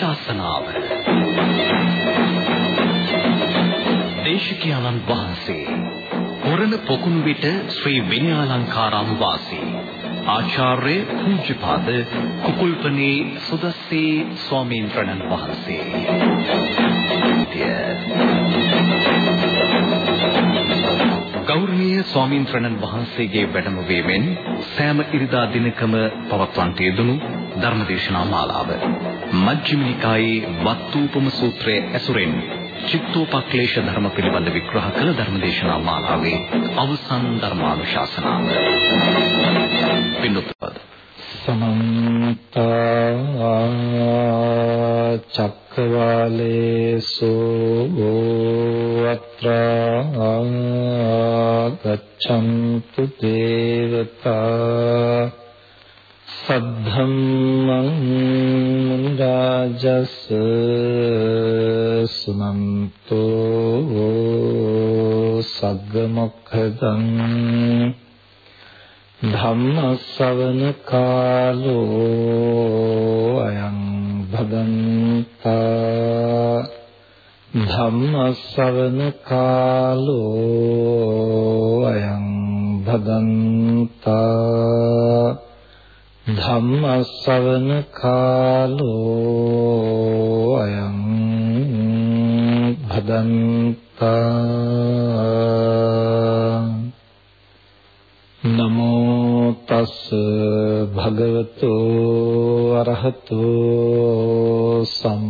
ධර්මානුශාසනාව දේශිකානන් වහන්සේ වරණ පොකුණු විට ශ්‍රී විනයාලංකාරාම වාසී. ආචාර්ය පූජ්‍යපාද කුකුල්පනේ සුදස්සේ ස්වාමීන් වහන්සේ. ගෞරවනීය ස්වාමීන් වහන්සේගේ වැඩම වීමෙන් සෑම ඉරිදා දිනකම පවත්වන්ට යෙදුණු ධර්මදේශනා මාලාව. මජ්ක්‍ධිම නිකායේ වත්තුපම සූත්‍රයේ ඇසුරෙන් චිත්තෝපක්ලේශ ධර්ම පිළිබඳ විග්‍රහ කළ ධර්මදේශනා මාලාවේ අවසන් ධර්මානුශාසනාව. පින්නපද සමන්ත චක්කවාලේසු අත්‍රා ගච්ඡන්තු ධම්ම ශ්‍රවණ කාලෝ අයං භදන්තා ධම්මස්සවන කාලෝ අයං භදන්තා නමෝ තස් භගවතු අරහතෝ සම්මා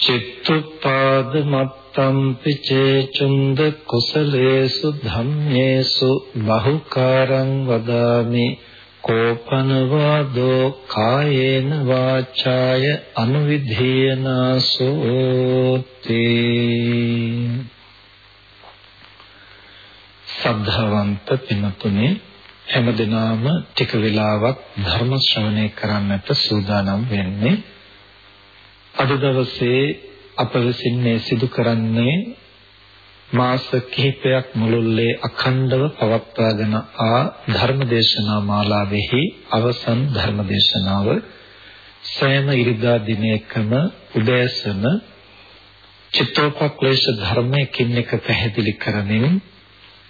චිත්තුපාද මත්තම්පි චේචුන්ද කුසලේසු ධම්මේසු බහුකාරං වදාමි. කෝපන වාදෝ කායේන වාචාය අනුවිධේයනාසෝති සද්ධාවන්ත පින්තුනේ හැමදෙනාම ටික වෙලාවක් ධර්ම ශ්‍රවණය කරන්නට සූදානම් වෙන්නේ අද දවසේ අප විසින් මේ සිදු කරන්නේ මාස කිහිපයක් මුළුල්ලේ අඛණ්ඩව පවත්වාගෙන ආ ධර්මදේශනා මාලාවෙහි අවසන් ධර්මදේශනාව සෑම ඉරිදා දිනයකම උදෑසන චිත්තෝපක්ලේශ ධර්මයකින් එක පැහැදිලි කරමින්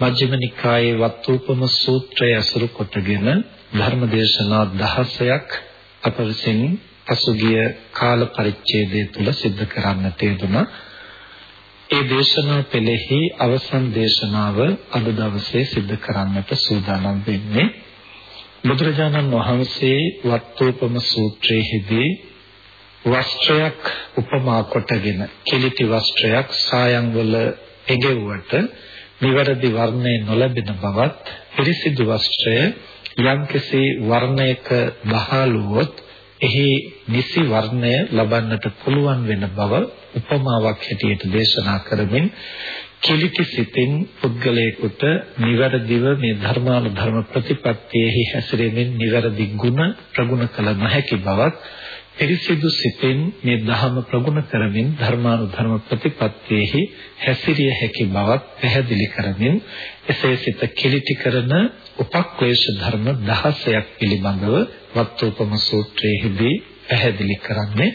මජ්ක්‍ධිම නිකායේ වත්තුපම සූත්‍රය අසුරු කොටගෙන ධර්මදේශනා 16ක් අප විසින් පසුගිය කාල පරිච්ඡේදය තුල සිද්ධ කරන්නට යෙදුණා. ඒ දේශනා පෙළෙහි අවසන් දේශනාව අද දවසේ සිද්ධ කරන්නට සූදානම් වෙන්නේ බුදුරජාණන් වහන්සේ වත්තෝපම සූත්‍රයේදී වස්ත්‍රයක් උපමා කොටගෙන කිලිටි වස්ත්‍රයක් සායම් වල එගෙව්වට නිවැරදි වර්ණය නොලැබෙන බවත් පිරිසිදු වස්ත්‍රය යම්කිසි වර්ණයක බහලුවොත් එහි නිසි වර්ණය ලබන්නට පුළුවන් වෙන බව උපමාවක් හැටියට දේශනා කරමින් කිලිටි සිතින් පුද්ගලයෙකුට නිවැරදිව මේ ධර්මානුධර්ම ප්‍රතිපත්තියෙහි හැසිරෙමින් නිවැරදි ගුණ ප්‍රගුණ කළ නොහැකි බවත් පිරිසිදු සිතින් මේ ධහම ප්‍රගුණ කරමින් ධර්මානුධර්ම ප්‍රතිපත්තියෙහි හැසිරිය හැකි බවත් පැහැදිලි කරමින් එසේ සිත කිලිටි කරන උපක්ලේශ ධර්ම 16ක් පිළිබඳව වත්තුපම සූත්‍රයේදී පැහැදිලි කරන්නේ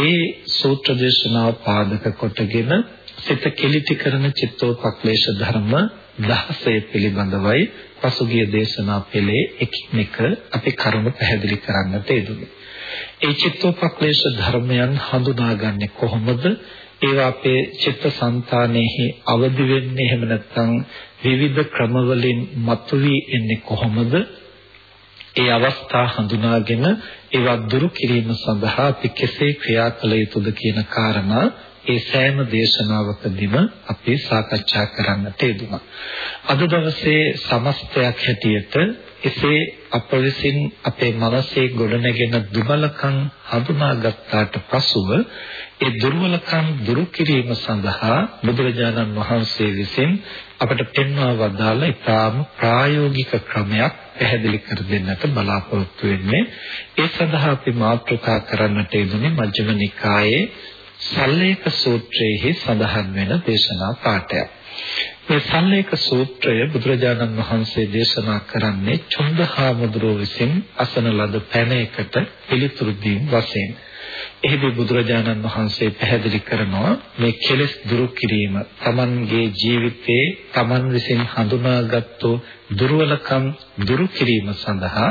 ඒ සූත්‍ර දේශනාව පාදක කොටගෙන සිත කිලිටි කරන චිත්තෝපක්ලේශ ධර්ම 16 පිළිබඳවයි පසුගිය දේශනා පෙළේ එකින් එක අපි කරුණු පැහැදිලි කරන්නට යෙදුනේ. ඒ චිත්තෝපක්ලේශ ධර්මයන් හඳුනාගන්නේ කොහොමද? ඒවා අපේ චිත්තසංතානෙහි අවදි වෙන්නේ එහෙම නැත්නම් විවිධ ක්‍රමවලින් මතුවී එන්නේ කොහොමද? ඒ අවස්ථා හඳුනාගෙන ඒවා දුරු කිරීම සඳහා අපි කෙසේ ක්‍රියා කළ යුතුද කියන කාරණා ඒ සෑම දේශනාවකදීම අපි සාකච්ඡා කරන්නට යෙදුණා. අද දවසේ සමස්තයක් හැටියට එසේ අප විසින් අපේ මනසේ ගොඩනැගෙන දුබලකම් හඳුනාගත්තාට පසුව ඒ දුර්වලකම් දුරු කිරීම සඳහා බුදුරජාණන් වහන්සේ විසින් අපට පෙන්වා වදාළ ඉතාම ප්‍රායෝගික ක්‍රමයක් පැහැදිලි කර දෙන්නට බලාපොරොත්තු වෙන්නේ ඒ සඳහා අපි මාතෘකා කරන්නට යෙදුනේ මජ්ක්‍ධිම නිකායේ සල්ලේක සූත්‍රයේ සඳහන් වෙන දේශනා පාඩයක්. මේ සල්ලේක සූත්‍රය බුදුරජාණන් වහන්සේ දේශනා කරන්නේ චුන්දහාමුදුරුව විසින් අසන ලද පැනයකට පිළිතුරු දීම වශයෙන්. එහිදී බුදුරජාණන් වහන්සේ පැහැදිලි කරනවා මේ කෙලෙස් දුරු කිරීම Tamanගේ ජීවිතේ Taman විසින් හඳුනාගත්තු දුර්වලකම් දුරු කිරීම සඳහා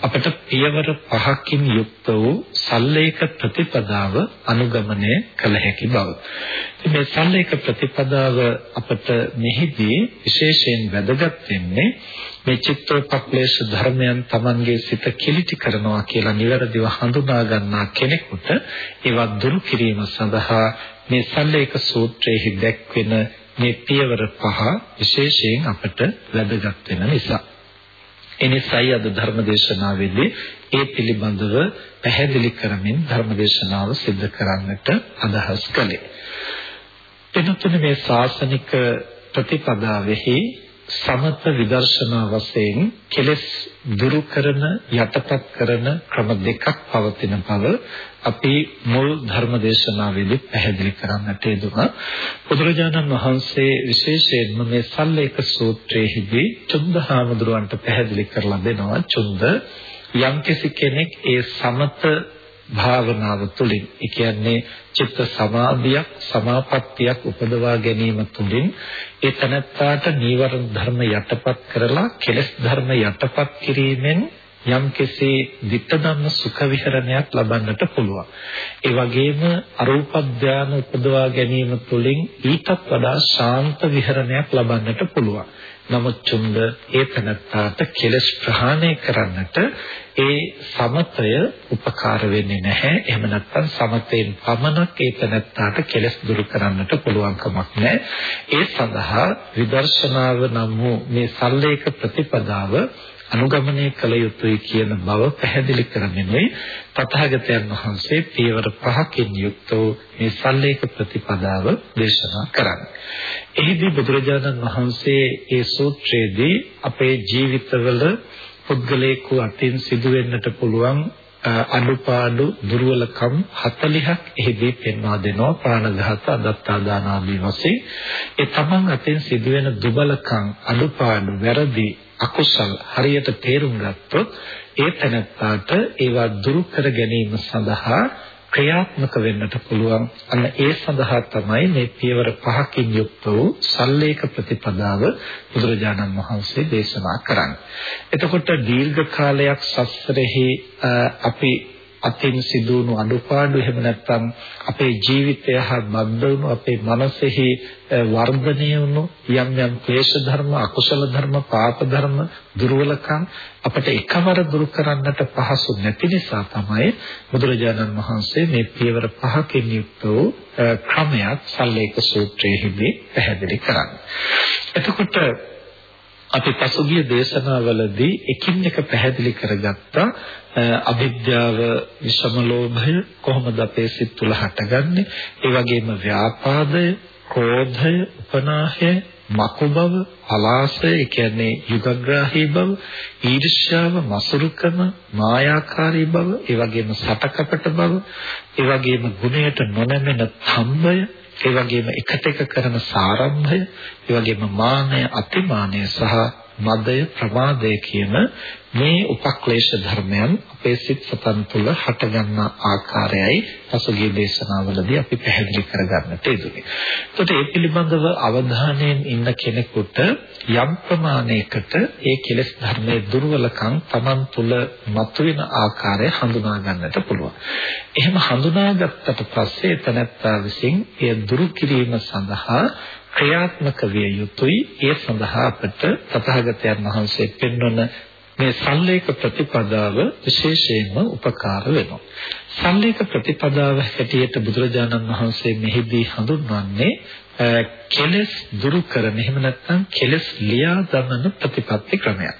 අපට පියවර පහකින් යුක්ත වූ සල්ලේක ප්‍රතිපදාව අනුගමනය කළ හැකි බව. මේ සල්ලේක ප්‍රතිපදාව අපට මෙහිදී විශේෂයෙන් වැදගත් වෙන්නේ මේ චිත්තෝපක්ලේශ ධර්මයන් Tamanගේ සිත කිලිටි කරනවා කියලා නිවැරදිව හඳුනා ගන්නා කෙනෙකුට ඒවා දුරු කිරීම සඳහා මේ සල්ලේක සූත්‍රයේ දැක්වෙන මේ පියවර පහ විශේෂයෙන් අපට වැදගත් වෙන නිසා. එනිසායි අද ධර්මදේශනාවේදී ඒ පිළිබඳව පැහැදිලි කරමින් ධර්මදේශනාව සිදු කරන්නට අදහස් කළේ. එනතුනේ මේ ශාසනික ප්‍රතිපදාවෙහි සමත විදර්ශනා වශයෙන් කෙලෙස් දුරු කරන යටපත් කරන ක්‍රම දෙකක් පවතින බව අපි මුල් ධර්ම දේශනාවේදී පැහැදිලි කරන්නට යෙදුණා. බුදුරජාණන් වහන්සේ විශේෂයෙන්ම මේ සල්ලේක සූත්‍රයේදී චුන්දහාමුදුරන්ට පැහැදිලි කරලා දෙනවා චුන්ද යම්කිසි කෙනෙක් ඒ සමත භාවනාව තුළින් ඒ කියන්නේ චිත්ත සමාධියක් සමාපත්තියක් උපදවා ගැනීම තුළින් ඒ තනත්තාට නීවරණ ධර්ම යටපත් කරලා කෙලෙස් ධර්ම යටපත් කිරීමෙන් යම් කෙසේ ditta ධම්ම සුඛ විහරණයක් ලබන්නට පුළුවන්. ඒ වගේම අරූප ධානය උපදවා ගැනීම තුළින් ඊටත් වඩා ශාන්ත විහරණයක් ලබන්නට පුළුවන්. නමුත් චුන්ද ඒ තනත්තාට කෙලස් ප්‍රහාණය කරන්නට ඒ සමතය උපකාර වෙන්නේ නැහැ. එහෙම නැත්නම් සමතෙන් පමණක් ඒ තනත්තාට කෙලස් දුරු කරන්නට පුළුවන් කමක් නැහැ. ඒ සඳහා විදර්ශනාව නම් වූ මේ සල්ලේක ප්‍රතිපදාව අනුගමනය කළ යුතුයි කියන බව පැහැදිලි කරමිනුයි තථාගතයන් වහන්සේ පියවර පහකින් යුක්ත වූ මේ සල්ලේක ප්‍රතිපදාව දේශනා කරන්නේ. එහිදී බුදුරජාණන් වහන්සේ ඒ සූත්‍රයේදී අපේ ජීවිතවල පුද්ගලයෙකු අතින් සිදුවෙන්නට පුළුවන් අනුපාඩු දුර්වලකම් 40ක් එහිදී පෙන්වා දෙනවා ප්‍රාණඝාත අදත්තා දාන ආදී වශයෙන් ඒ තමන් අතින් සිදුවෙන දුබලකම් අනුපාඩු වැරදි අකුසල් හරියට තේරුම් ගත්තොත් ඒ තැනත්තාට ඒවා දුරු කර ගැනීම සඳහා ක්‍රියාත්මක වෙන්නට පුළුවන් අන්න ඒ සඳහා තමයි මේ පියවර පහකින් යුක්ත වූ සල්ලේක ප්‍රතිපදාව බුදුරජාණන් වහන්සේ දේශනා කරන්නේ. එතකොට දීර්ඝ කාලයක් සසරෙහි අපි අතින් සිදුවුණු අඩුපාඩු එහෙම නැත්නම් අපේ ජීවිතය හා බද්ධ වුණු අපේ මනසෙහි වර්ධනය වුණු යම් යම් ක්ලේශ ධර්ම අකුසල ධර්ම පාප ධර්ම දුර්වලකම් අපට එකවර දුරු කරන්නට පහසු නැති නිසා තමයි බුදුරජාණන් වහන්සේ මේ පියවර පහකින් යුක්ත වූ ක්‍රමයක් සල්ලේක සූත්‍රයේදී පැහැදිලි කරන්නේ. එතකොට අපි පසුගිය දේශනාවලදී එකින් එක පැහැදිලි කරගත්තා. අවිද්‍යාව විෂම ලෝභය කොහොමද අපේ සිත් තුළ හටගන්නේ? ඒ වගේම ව්‍යාපාදය ක්‍රෝධය උපනාහය මකු බව පලාසය කියන්නේ යුගග්‍රාහී බව ඊර්ෂ්‍යාව මසුරුකම මායාකාරී බව ඒ වගේම සටකපට බව ඒ වගේම ගුණයට නොනැමෙන තම්බය ඒ වගේම එකට එක කරන සාරම්භය, ඒ වගේම මානය, අතිමානය සහ මදය, ප්‍රමාදය කියන මේ උපක්ලේශ ධර්මයන් අපේ සිත් සතන් තුළ හටගන්නා ආකාරයයි පසුගිය දේශනාවලදී අපි පැහැදිලි කරගන්නට යෙදුනේ. එතකොට මේ පිළිබඳව අවධානයෙන් ඉන්න කෙනෙකුට යම් ප්‍රමාණයකට ඒ කෙලෙස් ධර්මයේ දුර්වලකම් Taman තුළ මතුවෙන ආකාරය හඳුනා ගන්නට පුළුවන්. එහෙම හඳුනාගත්තට පස්සේ තනත්තා විසින් එය දුරු කිරීම සඳහා ක්‍රියාත්මක විය යුතුයි ඒ සඳහා අපට තථාගතයන් වහන්සේ පෙන්වන මේ සල්ලේක ප්‍රතිපදාව විශේෂයෙන්ම උපකාර වෙනවා. සල්ලේක ප්‍රතිපදාව හැටියට බුදුරජාණන් වහන්සේ මෙහිදී හඳුන්වන්නේ කෙලස් දුරු කරන එහෙම නැත්නම් කෙලස් ලියා දමන ප්‍රතිපත්ති ක්‍රමයක්.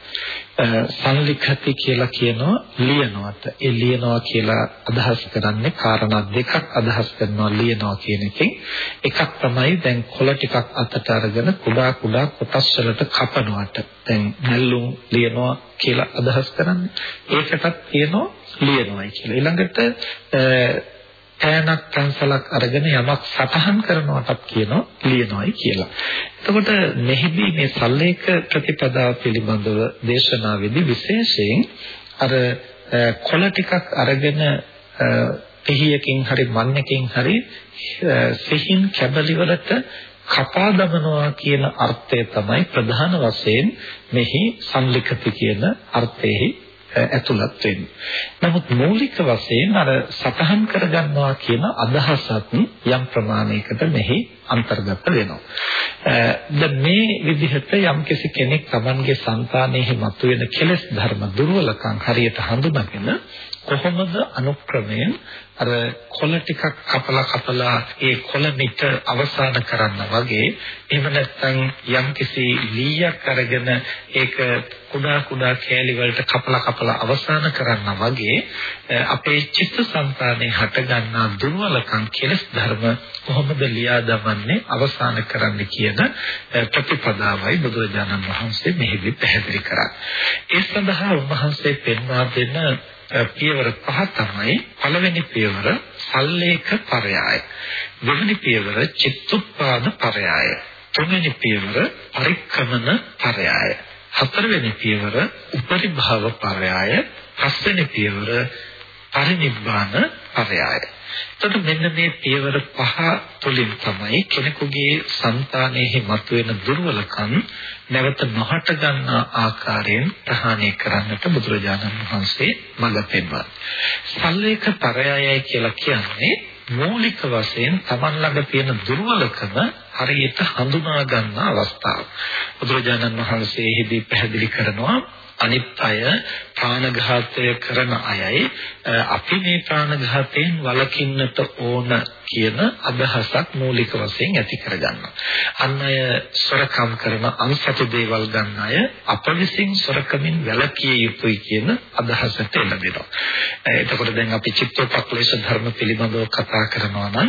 සංලිඛති කියලා කියනවා ලියනවාට. ඒ ලියනවා කියලා අදහස් කරන්නේ කාරණා දෙකක් අදහස් කරනවා ලියනවා කියන එකෙන්. එකක් තමයි දැන් කොළ ටිකක් අතට අරගෙන කුඩා කුඩා කොටස් වලට කපනවාට. දැන් නැල්ලුම් ලියනවා කියලා අදහස් කරන්නේ. ඒකටත් කියනවා ලියනවායි කියලා. ඊළඟට පෑනක් පැන්සලක් අරගෙන යමක් සටහන් කරනවටත් කියනවා ලියනවායි කියලා. එතකොට මෙහිදී මේ සල්ලේක ප්‍රතිපදාව පිළිබඳව දේශනාවේදී විශේෂයෙන් අර කොළ ටිකක් අරගෙන පිහියකින් හරි මන්නකින් හරි සිහින් කැබලි වලට කපා දමනවා කියන අර්ථය තමයි ප්‍රධාන වශයෙන් මෙහි සංලිඛති කියන අර්ථයෙහි ඇතුළත් වෙන්නේ. නමුත් මූලික වශයෙන් අර සතහන් කරගන්නවා කියන අදහසත් යම් ප්‍රමාණයකට මෙහි අන්තර්ගත වෙනවා. දැන් මේ විදිහට යම් කෙනෙක් Tamanගේ సంతානෙහි මතුවෙන කෙලෙස් ධර්ම දුර්වලකම් හරියට හඳුනාගෙන කොහොමද අනුක්‍රමයෙන් අර කොළ ටිකක් කපලා කපලා ඒ කොළ මිට අවසන් කරන්න වගේ එහෙම නැත්නම් යම්කිසි ලීයක් අරගෙන ඒක කුඩා කුඩා කෑලි වලට කපලා කපලා අවසන් කරන්න වගේ අපේ චිත්තසංතානයේ හටගන්නා දුර්වලකම් කෙලස් ධර්ම කොහොමද ලියා දමන්නේ අවසන් කරන්න කියන ප්‍රතිපදාවයි බුදුරජාණන් වහන්සේ මෙහිදී පැහැදිලි කරන්නේ. ඒ සඳහා උන්වහන්සේ පෙන්වා දෙන පියවර පහ තමයි පළවෙනි පියවර සල්ලේක පරයය. දෙවෙනි පියවර චිත්තුප්පාද පරයය. තුන්වෙනි පියවර පරික්‍රමන පරයය. හතරවෙනි පියවර උපරිභාව පරයය. පස්වෙනි පියවර පරිනිබ්බාන පරයය. එතකොට මෙන්න මේ පියවර පහ තුලින් තමයි කෙනෙකුගේ సంతානෙහි මතුවෙන දුර්වලකම් නැවත නොහට ගන්නා ආකාරයෙන් ප්‍රහාණය කරන්නට බුදුරජාණන් වහන්සේ මඟ පෙන්වනවා. සල්ලේක පරයයයි කියලා කියන්නේ මූලික වශයෙන් Taman ළඟ තියෙන දුර්වලකම හරියට හඳුනා ගන්න අවස්ථාව. බුදුරජාණන් වහන්සේ එහිදී පැහැදිලි කරනවා අනිත් අය ප්‍රාණඝාතය කරන අයයි අපි මේ ප්‍රාණඝාතයෙන් වළකින්නට ඕන කියන අදහසක් මූලික වශයෙන් ඇති කරගන්නවා. අන් අය සොරකම් කරන අන්සතු දේවල් ගන්න අය අප විසින් සොරකමින් වැළකිය යුතුයි කියන අදහසට එළඹෙනවා. එතකොට දැන් අපි චිත්තෝපක්ලේශ ධර්ම පිළිබඳව කතා කරනවා නම්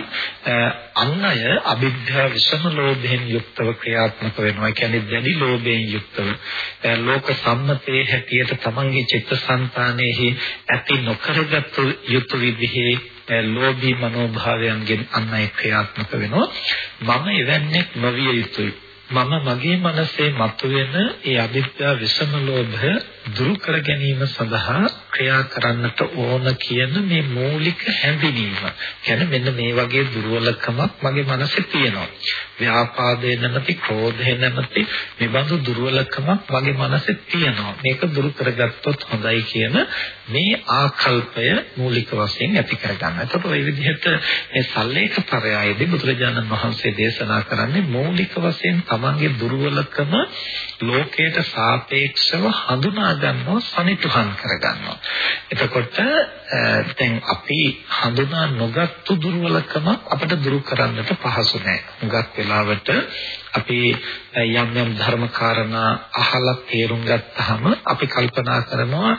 අන් අය අවිද්‍යාව විසම ලෝභයෙන් යුක්තව ක්‍රියාත්මක වෙනවා. ඒ කියන්නේ දැඩි ලෝභයෙන් යුක්තව ලෝක සම්මතයේ හැටියට තමන්ගේ චිත්තසංතානයේහි ඇති නොකරගත් යුතු විදිහේ ලෝභී මනෝභාවයන්ගෙන් අන් අය ක්‍රියාත්මක වෙනවා. මම එවැන්නේ නොවිය යුතුයි. මම මගේ මනසේ මතුවෙන ඒ අවිද්‍යා විසම ලෝභය දුරු කර ගැනීම සඳහා ක්‍රියා කරන්නට ඕන කියන මේ මූලික හැඳිනීම. කියන්නේ මෙන්න මේ වගේ දුර්වලකමක් මගේ මනසේ තියෙනවා. ව්‍යාපාදේ නැමැති, ක්‍රෝධේ නැමැති මෙබඳු දුර්වලකමක් මගේ මනසේ තියෙනවා. මේක දුරු කරගත්තොත් හොඳයි කියන මේ ආකල්පය මූලික වශයෙන් ඇති කරගන්න. එතකොට මේ විදිහට මේ සල්ලේක පරයයේදී බුදුරජාණන් වහන්සේ දේශනා කරන්නේ මූලික වශයෙන් තමන්ගේ දුර්වලකම ලෝකයට සාපේක්ෂව හඳුනා ගන්නවා සනිටුහන් කර ගන්නවා. එතකොට දැන් අපි හඳුනා නොගත්තු දුර්වලකම අපිට දුරු කරන්නට පහසු නෑ. හුඟක් වෙලාවට අපි යම් යම් ධර්ම කාරණා අහලා තේරුම් ගත්තාම අපි කල්පනා කරනවා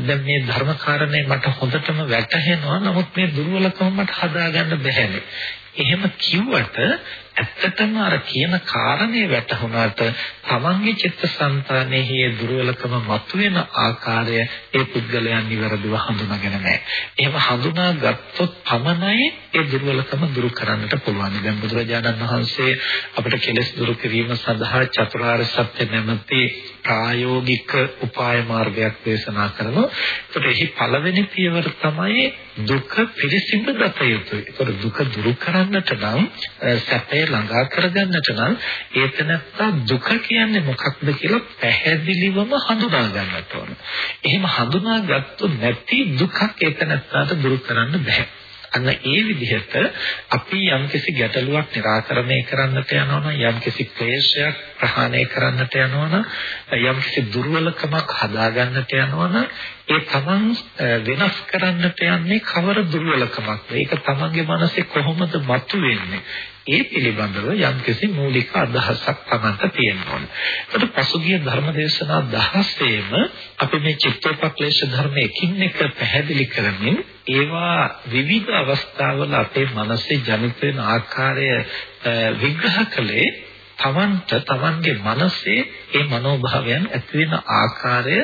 දැන් මේ ධර්ම කාරණේ මට හොඳටම වැටහෙනවා නමුත් මේ දුර්වලකම මට හදාගන්න බැහැනේ. එහෙම කිව්වට ඇත්තටම අර කියන කාරණේ වැටහුණාට තමන්ගේ චිත්තසංතානයේ දුර්වලකම මතුවෙන ආකාරය ඒ පුද්ගලයන් නිවැරදිව හඳුනාගෙන නැහැ. එහෙම හඳුනාගත්තොත් පමණයි ඒ දුර්වලකම දුරු කරන්නට පුළුවන්. දැන් බුදුරජාණන් වහන්සේ අපිට කෙලෙස් දුරු කිරීම සඳහා චතුරාර්ය සත්‍ය නැමැති ප්‍රායෝගික උපාය මාර්ගයක් දේශනා කරනවා. ඒකට එහි පළවෙනි පියවර තමයි දුක පිළිසිඳ ගත යුතුයි. ඒකට දුක දුරු කරන්නට නම් සැපය ළඟා කරගන්නට නම් ඒතනත්තා දුක කියන්නේ මොකක්ද කියලා පැහැදිලිවම හඳුනා ගන්නට ඕන. එහෙම හඳුනාගත්තු නැති දුකක් ඒතනත්තාට දුරු කරන්න බෑ. අන්න ඒ විදිහට අපි යම්කිසි ගැටලුවක් निराකරණය කරන්නට යනවා නම් යම්කිසි ක්ලේශයක් ප්‍රහාණය කරන්නට යනවා නම් යම්කිසි දුර්වලකමක් හදාගන්නට යනවා නම් ඒ තමන් වෙනස් කරන්නට යන්නේ කවර දුර්වලකමක්ද? ඒක තමන්ගේ මනසේ කොහොමද මතුවෙන්නේ? ඒ පිළිබඳව යම්කිසි මූලික අදහසක් Tamanට තියෙන්න ඕන. ඒකට පසුගිය ධර්මදේශනා 16ෙම අපි මේ චිත්තෝපක්ලේශ ධර්ම එකින් එක පැහැදිලි කරමින් ඒවා විවිධ අවස්ථාවල අපේ මනසේ ජනිත වෙන ආකාරය විග්‍රහ කළේ තමන්ට තමන්ගේ මනසේ ඒ මනෝභාවයන් ඇති වෙන ආකාරය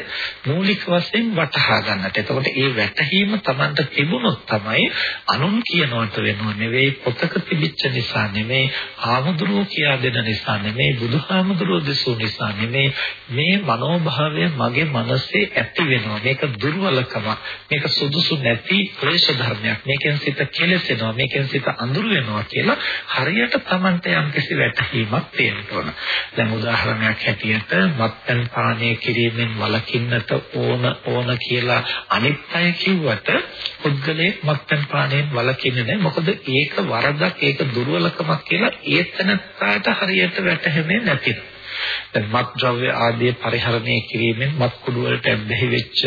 මූලික වශයෙන් වටහා ගන්නට. එතකොට ඒ වැටහීම තමන්ට තිබුණොත් තමයි අනුන් කියනවට වෙනව නෙවෙයි පොතක තිබිච්ච නිසා නෙවෙයි ආමුදුරෝ කියා දෙන නිසා නෙවෙයි බුදුහාමුදුරෝ දෙසූ නිසා නෙවෙයි මේ මනෝභාවය මගේ මනසේ ඇති වෙනවා. මේක දුර්වලකම. මේක සුදුසු නැති ක්ලේශ ධර්මයක්. මේකෙන් සිත කෙලසෙනවා. මේකෙන් සිත අඳුර වෙනවා කියලා හරියට තමන්ට යම්කිසි වැටහීමක් තියෙන්න ඕන. දැන් උදාහරණයක් හැටියට මත්පැන් පානය කිරීමෙන් වළකින්නට ඕන ඕන කියලා අනිත් අය කිව්වට පුද්ගලයෙක් මත්පැන් පානයෙන් වළකින්නේ නැහැ. මොකද ඒක වරදක්, ඒක දුර්වලකමක් කියලා ඒතනත්තාට හරියට වැටහෙන්නේ නැතිනම්. දැන් මත් ද්‍රව්‍ය ආදී පරිහරණය කිරීමෙන් මත් කුඩු වලට ඇබ්බැහි වෙච්ච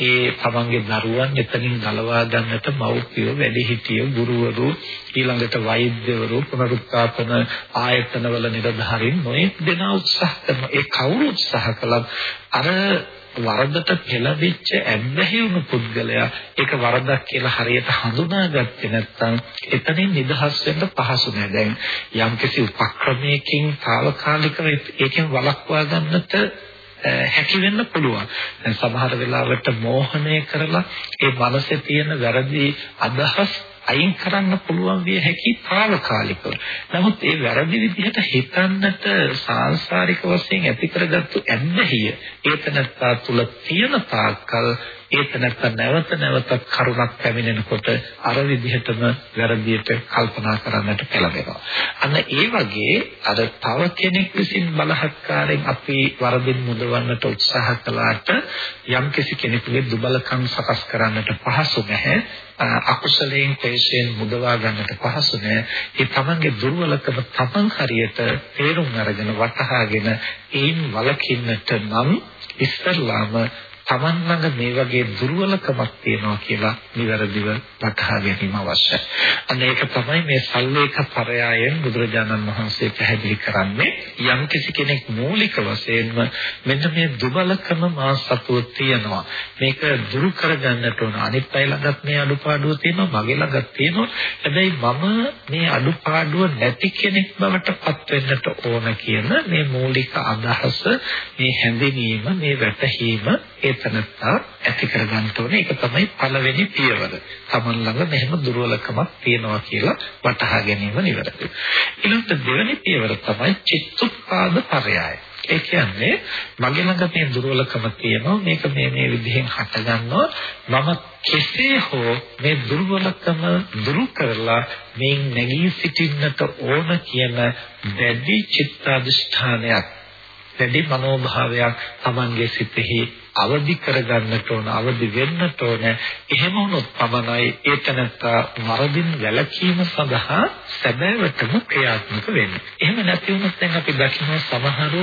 ඒ තමන්ගේ දරුවන් එතනින් ගලවා ගන්නට මව්පියෝ වැඩිහිටියෝ ගුරුවරු ඊළඟට වෛද්‍යවරු පුනරුත්ථාපන ආයතනවල නිලධාරීන් නොයෙක් දෙනා උත්සාහ කරන ඒ කවුරු උත්සාහ කළත් අර වරදට පෙළඹිච්ච ඇබ්බැහි වුණු පුද්ගලයා ඒක වරදක් කියලා හරියට හඳුනාගත්තේ නැත්නම් එතනින් නිදහස් වෙන්න පහසු නෑ. දැන් යම්කිසි උපක්‍රමයකින් తాවකාලිකව ඒකෙන් වළක්වා ගන්නට හැකි වෙන්න පුළුවන්. දැන් සමහර වෙලාවට මෝහණය කරලා ඒ මනසේ තියෙන වැරදි අදහස් අයින් කරන්න පුළුවන් විය හැකි తాවකාලිකව. නමුත් ඒ වැරදි විදිහට හිතන්නට සාංශාරික වශයෙන් ඇති කරගත්තු ඇබ්බැහිය ඒතනත්තා තුල තියෙන තාක්කල් ඒතනත්තා නැවත නැවත කරුණක් පැමිණෙනකොට අර විදිහටම වැරදියට කල්පනා කරන්නට පෙළඹෙනවා. අන්න ඒ වගේ අර තව කෙනෙක් විසින් බලහත්කාරයෙන් අපි වරදින් මුදවන්නට උත්සාහ කළාට යම්කිසි කෙනෙකුගේ දුබලකම් සකස් කරන්නට පහසු නැහැ. අකුසලයෙන් ක්ලේශයෙන් මුදවා ගන්නට පහසු නෑ. ඒ තමන්ගේ දුර්වලකම තමන් හරියට තේරුම් අරගෙන වටහාගෙන ඒන් වළකින්නට නම් ඉස්සරලාම Taman ළඟ මේ වගේ දුර්වලකමක් තියෙනවා කියලා නිවැරදිව වටහා ගැනීම අවශ්‍යයි. අන්න ඒක තමයි මේ සල්ලේක පරයයන් බුදුරජාණන් වහන්සේ පැහැදිලි කරන්නේ යම් කිසි කෙනෙක් මූලික වශයෙන්ම මෙන්න මේ දුබලකම මා සතුව තියෙනවා. මේක දුරු කරගන්නට ඕන. අනිත් අය ළඟත් මේ අඩුපාඩුව තියෙනවා, මගේ ළඟත් තියෙනවා. හැබැයි මම මේ අඩුපාඩුව නැති කෙනෙක් බවට පත් වෙන්නට ඕන කියන මේ මූලික අදහස, මේ හැඳිනීම, මේ වැටහීම ඒ තනත්තා ඇති කරගන්න ඕනේ. ඒක තමයි පළවෙනි පියවර. Taman ළඟ මෙහෙම දුර්වලකමක් තියෙනවා කියලා වටහා ගැනීම නිවැරදියි. ඊළඟට දෙවෙනි පියවර තමයි චිත්තුත්පාද පරයය. ඒ කියන්නේ මගේ ළඟ මේ දුර්වලකම තියෙනවා මේක මේ මේ විදිහෙන් හටගන්නවා මම කෙසේ හෝ මේ දුර්වලකම දුරු කරලා මේ නැගී සිටින්නට ඕන කියන දැඩි චිත්තාදිෂ්ඨානයක් දැඩි මනෝභාවයක් Tamange සිතෙහි අවදි කරගන්නට ඕන අවදි වෙන්නට ඕන එහෙම වුණොත් පමණයි ඒතනත්ත වරදින් වැළකීම සඳහා සැබෑවටම ක්‍රියාත්මක වෙන්නේ. එහෙම නැති වුණොත් දැන් අපි දකින්න සමහරව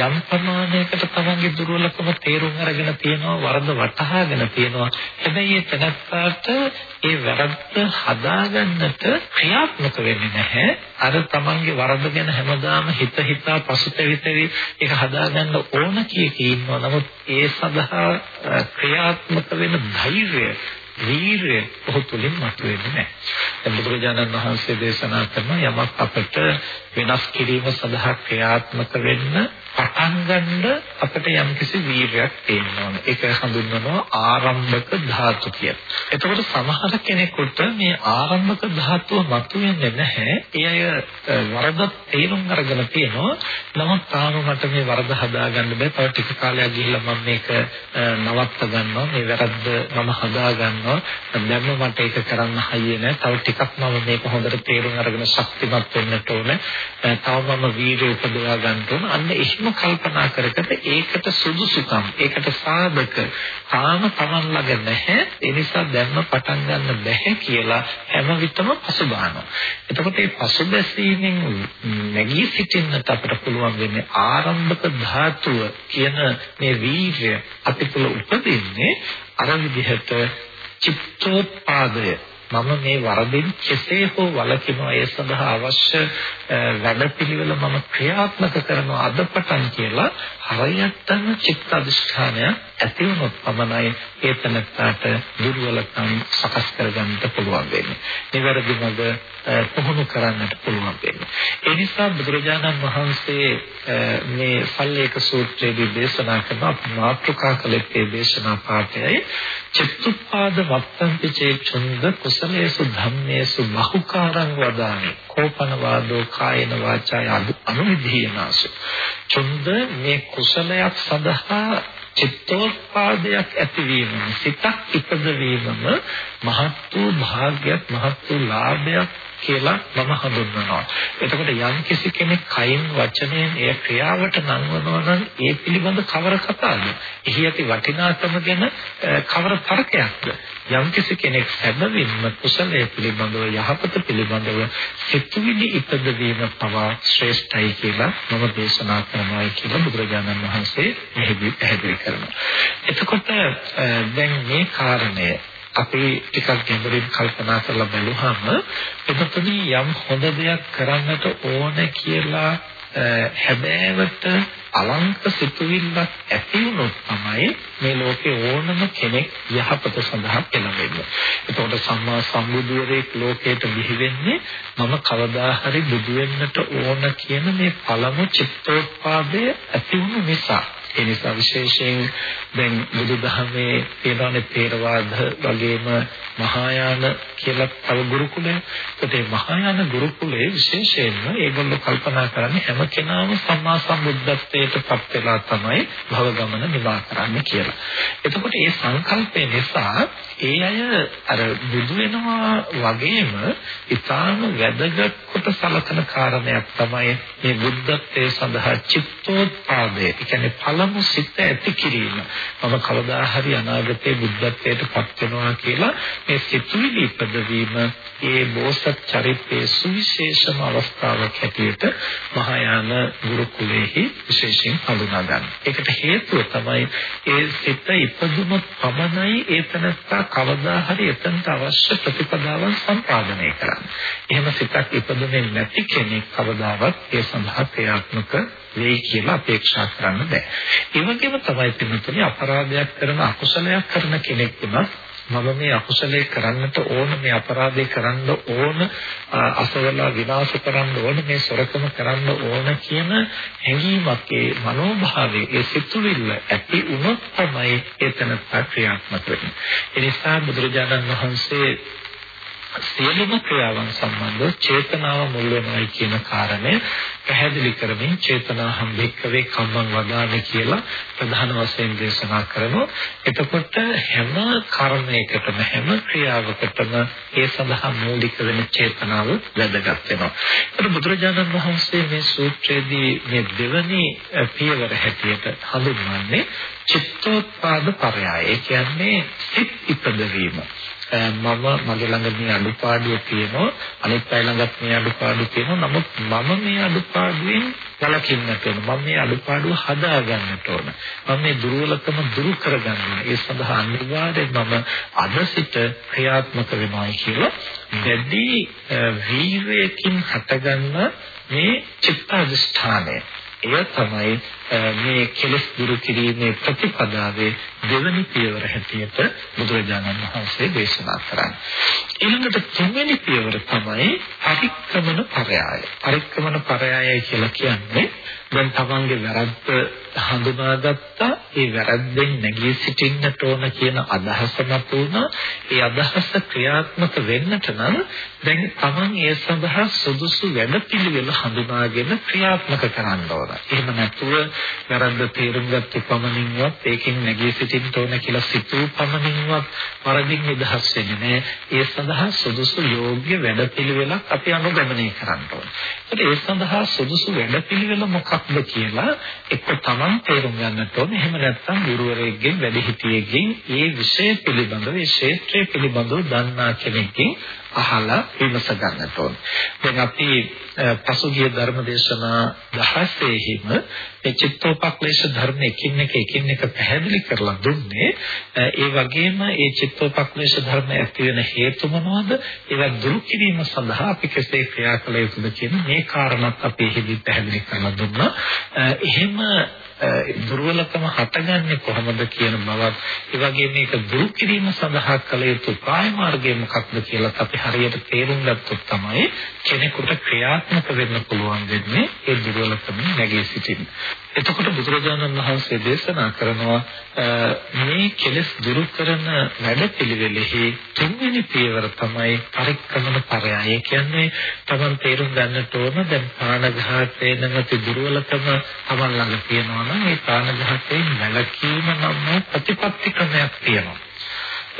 යම් ප්‍රමාණයකට තමන්ගේ දුර්වලකම තේරුම් අරගෙන තියෙනවා වරද වටහාගෙන තියෙනවා. හැබැයි ඒතනත්තට ඒ වැරද්ද හදාගන්නට ක්‍රියාත්මක වෙන්නේ නැහැ. අර තමන්ගේ වරද ගැන හැමදාම හිත හිතා පසුතැවිතරි ඒක හදාගන්න ඕන කිය කී ඉන්නවා. නමුත් ඒ සඳහා ක්‍රියාත්මක වෙන ධෛර්යය වීරය ඔහු තුලින් මතුවෙන්නේ නැහැ. දැන් බුදුරජාණන් වහන්සේ දේශනා කරන යමක් අපට වෙනස් කිරීම සඳහා ක්‍රියාත්මක වෙන්න පටන් ගන්න අපිට යම්කිසි වීරයක් තියෙන්න ඕන. ඒක හඳුන්වනවා ආරම්භක ධාතු කියලා. එතකොට සමහර කෙනෙකුට මේ ආරම්භක ධාතුව මතුවෙන්නේ නැහැ. ඒ අය වරද තේරුම් අරගෙන තියෙනවා. නමුත් තාම මට මේ වරද හදාගන්න බෑ. තව ටික කාලයක් ගිහිල්ලා මම මේක නවත්ත ගන්නවා. මේ වැරද්ද මම හදා ගන්නවා. දැන්ම මට ඒක කරන්න හයිය නෑ. තව ටිකක් මම මේක හොඳට තේරුම් අරගෙන ශක්තිමත් වෙන්නට ඕන. තව මම වීර්ය උපදවා ගන්න ඕන. අන්න එහෙම කල්පනා කර කර ඒකට සුදුසුකම්, ඒකට සාධක තාම Taman ළඟ නැහැ. ඒ නිසා දැන්ම පටන් ගන්න බැහැ කියලා හැම විටම පසුබානවා. එතකොට මේ පසුබැසීමෙන් නැගී සිටින්නට අපිට පුළුවන් වෙන්නේ ආරම්භක ධාතුව කියන මේ වීර්ය අපි තුළ උපදින්නේ අර විදිහට චිත්තෝත්පාදය මම මේ වරදින් කෙසේ හෝ වළකිනවා ඒ සඳහා අවශ්‍ය වැඩපිළිවෙල මම ක්‍රියාත්මක කරනවා අදපටන් කියලා හරියටම චිත්ත අධිෂ්ඨානය ඇති වුණොත් පමණයි ඒ තනත්තාට දුර්වලකම් සකස් කරගන්නට පුළුවන් වෙන්නේ. නිවැරදි මඟ පුහුණු කරන්නට පුළුවන් වෙන්නේ. ඒ නිසා බුදුරජාණන් වහන්සේ මේ සල්ලේක සූත්‍රයේදී දේශනා කරන මාතෘකා කලේ දේශනා පාඨයයි චිත්තුප්පාද වත්තන්ති චේ චුන්ද කුසලේසු ධම්මේසු බහුකාරං වදාමි කෝපන වාදෝ කායන වාචාය අනුවිධීනාසු චුන්ද මේ කුසලයක් සඳහා චිත්තෝත්පාදයක් ඇතිවීම සිතක් ඉපදවීමම මහත් වූ භාග්යක් මහත් වූ ලාභයක් කියලා මම හඳුන්වනවා. එතකොට යම් කිසි කෙනෙක් කයින් වචනයෙන් එය ක්‍රියාවට නංවනවා නම් ඒ පිළිබඳ කවර කතාවද? එහි ඇති වටිනාකම ගැන කවර තර්කයක්ද? යම් කිසි කෙනෙක් සැබවින්ම කුසලයේ පිළිබඳව යහපත පිළිබඳව සිතුවිලි ඉපදවීම පවා ශ්‍රේෂ්ඨයි කියලා මම දේශනා කරනවා කියලා බුදුරජාණන් වහන්සේ මෙහිදී පැහැදිලි කරනවා. එතකොට දැන් මේ කාරණය අපි ටිකක් ගැඹුරින් කල්පනා කරලා බලුවහම එතකොටදී යම් හොඳ දෙයක් කරන්නට ඕන කියලා හැබෑවට අලංක සිතුවිල්ලක් ඇති වුණොත් තමයි මේ ලෝකේ ඕනම කෙනෙක් යහපත සඳහා පෙළඹෙන්නේ. එතකොට සම්මා සම්බුදුරෙක් ලෝකයට බිහි වෙන්නේ මම කවදා හරි බුදු වෙන්නට ඕන කියන මේ පළමු චිත්තෝත්පාදය ඇති වුණු නිසා. ඒ නිසා විශේෂයෙන් දැන් බුදුදහමේ තියෙනවානේ තේරවාද වගේම මහායාන කියලා තව ගුරුකුලය. ඒත් මේ මහායාන ගුරුකුලයේ විශේෂයෙන්ම ඒගොල්ලෝ කල්පනා කරන්නේ හැම කෙනාම සම්මා සම්බුද්ධත්වයට පත් වෙලා තමයි භව ගමන නිවා කරන්නේ කියලා. එතකොට මේ සංකල්පය නිසා ඒ අය අර බුදු වෙනවා වගේම ඊටාම වැදගත් කොට සලකන කාරණයක් තමයි මේ බුද්ධත්වයේ සඳහා චිත්තෝත්පාදය. ඒ කියන්නේ පළමු සිත ඇති කිරීම. මම කවදා හරි අනාගතයේ බුද්ධත්වයට පත් වෙනවා කියලා මේ සිතුවිලි ඉපදවීම ඒ බෝසත් චරිතයේ සුවිශේෂම අවස්ථාවක් හැටියට මහායාන ගුරුකුලයේ විශේෂයෙන් හඳුනා ගන්න. ඒකට හේතුව තමයි ඒ සිත ඉපදුනොත් පමණයි ඒ තනත්තා කවදා හරි එතනට අවශ්‍ය ප්‍රතිපදාවන් සම්පාදනය කරන්නේ. එහෙම සිතක් ඉපදුනේ නැති කෙනෙක් කවදාවත් ඒ සඳහා ක්‍රියාත්මක වෙයි කියලා අපේක්ෂා කරන්න බෑ. ඒ වගේම තමයි පින්තුනේ අපරාධයක් කරන අකුසලයක් කරන කෙනෙක් වුණත් මම මේ අකුසලයේ කරන්නට ඕන මේ අපරාධය කරන්න ඕන අසවලා විනාශ කරන්න ඕන මේ සොරකම කරන්න ඕන කියන හැඟීමක් ඒ මනෝභාවයේ ඒ සිතුවිල්ල ඇති වුණොත් තමයි එතන ක්‍රියාත්මක වෙන්නේ. ඒ නිසා බුදුරජාණන් වහන්සේ සියලුම ක්‍රියාවන් සම්බන්ධව චේතනාව මුල් වෙනවායි කියන කාරණය පැහැදිලි කරමින් චේතනාහම් භික්කවේ කම්මං වදාමි කියලා ප්‍රධාන වශයෙන් දේශනා කරනවා. එතකොට හැම කර්මයකටම හැම ක්‍රියාවකටම ඒ සඳහා මූලික වෙන චේතනාව වැදගත් වෙනවා. ඒත් බුදුරජාණන් වහන්සේ මේ සූත්‍රයේදී මේ දෙවැනි පියවර හැටියට හඳුන්වන්නේ චිත්තෝත්පාද පරයය. ඒ කියන්නේ සිත් ඉපදවීම. මම මගේ ළඟ මේ අඩුපාඩුව තියෙනවා. අනිත් අය ළඟත් මේ අඩුපාඩුව තියෙනවා. නමුත් මම මේ අඩුපාඩුවෙන් වළකින්නට ඕන. මම මේ අඩුපාඩුව හදා ගන්නට ඕන. මම මේ දුර්වලකම දුරු කර ගන්න ඒ සඳහා අනිවාර්යෙන් මම අද සිට ක්‍රියාත්මක වෙනවා කියලා දැඩි වීර්යයෙන් හටගන්න මේ චිත්ත අධිෂ්ඨානය එය තමයි මේ කෙලෙස් දුරු කිරීමේ ප්‍රතිපදාවේ දෙවැනි පියවර හැටියට බුදුරජාණන් වහන්සේ දේශනා කරන්නේ. ඊළඟට තුන්වෙනි පියවර තමයි පරික්‍රමන පරයය. පරික්‍රමන පරයය කියලා කියන්නේ දැන් තමන්ගේ වැරද්ද හඳුනාගත්තා ඒ වැරද්දෙන් නැගී සිටින්නට ඕන කියන අදහස මත උනා ඒ අදහස ක්‍රියාත්මක වෙන්නට නම් දැන් තමන් ඒ සඳහා සුදුසු වැඩපිළිවෙල හඳුනාගෙන ක්‍රියාත්මක කරන්න ඕන. එහෙම නැතුව වැරද්ද තේරුම් ගත්ත පමණින්වත් ඒකෙන් නැගී සිටින්න ඕන කියලා සිතූ පමණින්වත් වරදින් නිදහස් වෙන්නේ නැහැ. ඒ සඳහා සුදුසු යෝග්‍ය වැඩපිළිවෙලක් අපි අනුගමනය කරන්න ඕන. ඒ සඳහා සුදුසු වැඩපිළිවෙල මොකක්ද කියලා එක්ක තමන් තේරුම් ගන්නට ඕනේ. එහෙම නැත්නම් ගුරුවරයෙක්ගෙන් වැඩිහිටියෙක්ගෙන් ඒ විෂය පිළිබඳව, ඒ ක්ෂේත්‍රය පිළිබඳව දන්නා කෙනෙක්ගෙන් අහලා විමස ගන්නට ඕන. දැන් අපි පසුගිය ධර්මදේශනා 16 හිම මේ චිත්තෝපක්ලේශ ධර්ම එකින් එක එකින් එක පැහැදිලි කරලා දුන්නේ ඒ වගේම ඒ චිත්තෝපක්ලේශ ධර්ම ඇති වෙන හේතු මොනවද ඒවා දුරු කිරීම සඳහා අපි කෙසේ ක්‍රියා කළ යුතුද කියන මේ කාරණාත් අපි එහිදී පැහැදිලි කරලා දුන්නා එහෙම දුර්වලකම හටගන්නේ කොහොමද කියන බවත් ඒ වගේම මේක දුරු කිරීම සඳහා කළ යුතු උපාය මාර්ගය මොකක්ද කියලා අපි හරියට තේරුම් ගත්තොත් තමයි කෙනෙකුට ක්‍රියාත්මක වෙන්න පුළුවන් වෙන්නේ ඒ දුර්වලකම නැගී සිටින්න. එතකොට බුදුරජාණන් වහන්සේ දේශනා කරනවා මේ කෙලෙස් දුරු කරන වැඩපිළිවෙලෙහි තුන්වෙනි පියවර තමයි පරික්‍රමන පරයය. ඒ කියන්නේ තමන් තේරුම් ගන්නට ඕන දැන් ප්‍රාණඝාතයේ නැමැති දුර්වලකම තමන් ළඟ තියෙනවා නම් ඒ ප්‍රාණඝාතයෙන් වැළකීම නම් ප්‍රතිපත්ති ක්‍රමයක් තියෙනවා.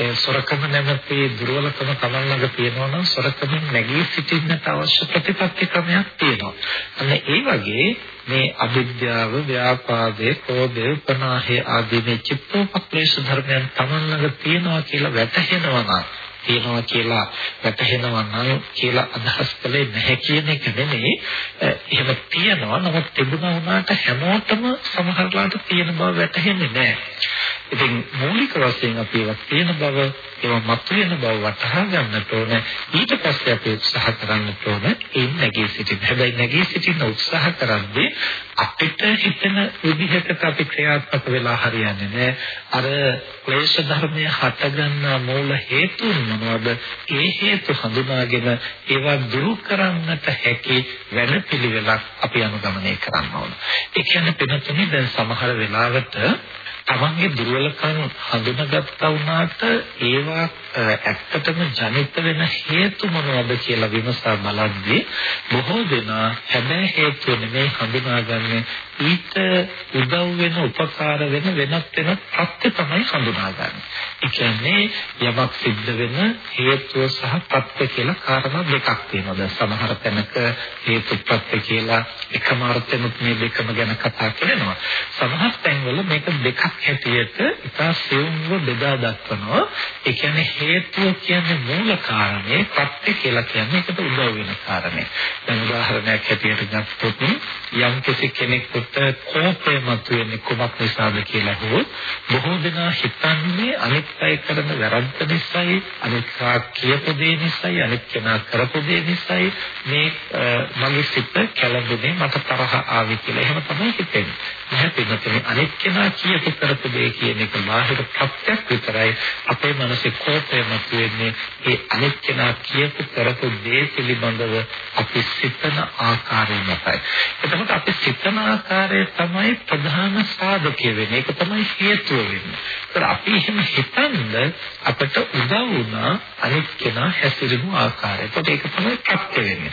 ඒ සොරකම නැමැති දුර්වලකම තමන් ළඟ තියෙනවා නම් සොරකමින් නැගී සිටින්නට අවශ්‍ය ප්‍රතිපත්ති ක්‍රමයක් තියෙනවා. අන්න ඒ වගේ මේ අවිද්‍යාව, ව්‍යාපාදේ, ක්‍රෝධය, උපනාහය ආදී මේ චිත්තෝපක්ලේශ ධර්මයන් තමන් ළඟ තියෙනවා කියලා වැටහෙනවා නම් තියෙනවා කියලා වැටහෙනවා නම් කියලා අදහස් කළේ නැහැ කියන එක නෙමෙයි. එහෙම තියෙනවා නමුත් තිබුණා වුණාට හැමෝටම සමහරලාට තියෙන බව වැටහෙන්නේ නැහැ. ඉතින් මූලික වශයෙන් අපි ඒවා තියෙන බව ඒවා මතුවෙන බව වටහා ගන්නට ඕන ඊට පස්සේ අපි උත්සාහ කරන්නට ඕන ඒ නැගී සිටින්න හැබැයි නැගී සිටින්න උත්සාහ කරද්දී අපිට හිතන විදිහකට අපි ක්‍රියාත්මක වෙලා හරියන්නේ නැහැ. අර ක්ලේශ ධර්මය හටගන්න මූල හේතුන් මොනවද? ඒ හේතු හඳුනාගෙන ඒවා දුරු කරන්නට හැකි වැඩපිළිවෙලක් අපි අනුගමනය කරන්න ඕන. ඒ කියන්නේ පිටුතුනේ දැන් සමහර වෙලාවට තමන්ගේ දුර්වලකම් හඳුනාගත්තා වුණාට ඒවා ඇත්තටම ජනිත වෙන හේතු මොනවද කියලා විමසා බලද්දී බොහෝ දෙනා හැබැයි හේතුව නෙමෙයි හඳුනාගන්නේ ඊට උදව් වෙන උපකාර වෙන වෙනත් වෙනත් ප්‍රත්‍ය තමයි හඳුනාගන්නේ. ඒ කියන්නේ යමක් සිද්ධ වෙන හේතුව සහ ප්‍රත්‍ය කියලා කාරණා දෙකක් තියෙනවා. දැන් සමහර තැනක හේතු ප්‍රත්‍ය කියලා එකම අර්ථෙමුත් මේ දෙකම ගැන කතා කරනවා. සමහර තැන්වල මේක දෙකක් හැටියට ඉතා සියුම්ව බෙදා දක්වනවා. ඒ කියන්නේ හේතුව කියන්නේ මූල කාරණේ, ප්‍රත්‍ය කියලා කියන්නේ ඒකට උදව් වෙන කාරණේ. දැන් උදාහරණයක් හැටියට ගත්තොත් යම් කෙනෙකුට කෝපය මතුවෙන්නේ කුමක් නිසාද කියලා හෝ බොහෝ දෙනා හිතන්නේ අනිත් අය කරන වැරද්ද නිසායි අනිත් කා කියපු දේ නිසායි අනිත් කෙනා කරපු දේ නිසායි මේ මගේ සිත කැළඹුනේ මට තරහ ආවේ කියලා එහෙම තමයි හිතෙන්නේ. නැහැ පිටතේ අනිත් කෙනා කියපු කරපු දේ කියන එක බාහිර ප්‍රත්‍යක් විතරයි අපේ මනසේ කෝපය මතුවෙන්නේ ඒ අනිත් කෙනා කියපු කරපු දේ පිළිබඳව අපි සිතන ආකාරය මතයි. එතකොට අපි සිතන ආකාරය තමයි ප්‍රධාන සාධකය වෙන්නේ. ඒක තමයි හේතුව වෙන්නේ. ඒත් අපි එහෙම හිතනද අපට උදව් වුණා අනිත් කෙනා හැසිරෙන ආකාරය. ඒකට ඒක තමයි ප්‍රත්‍ය වෙන්නේ.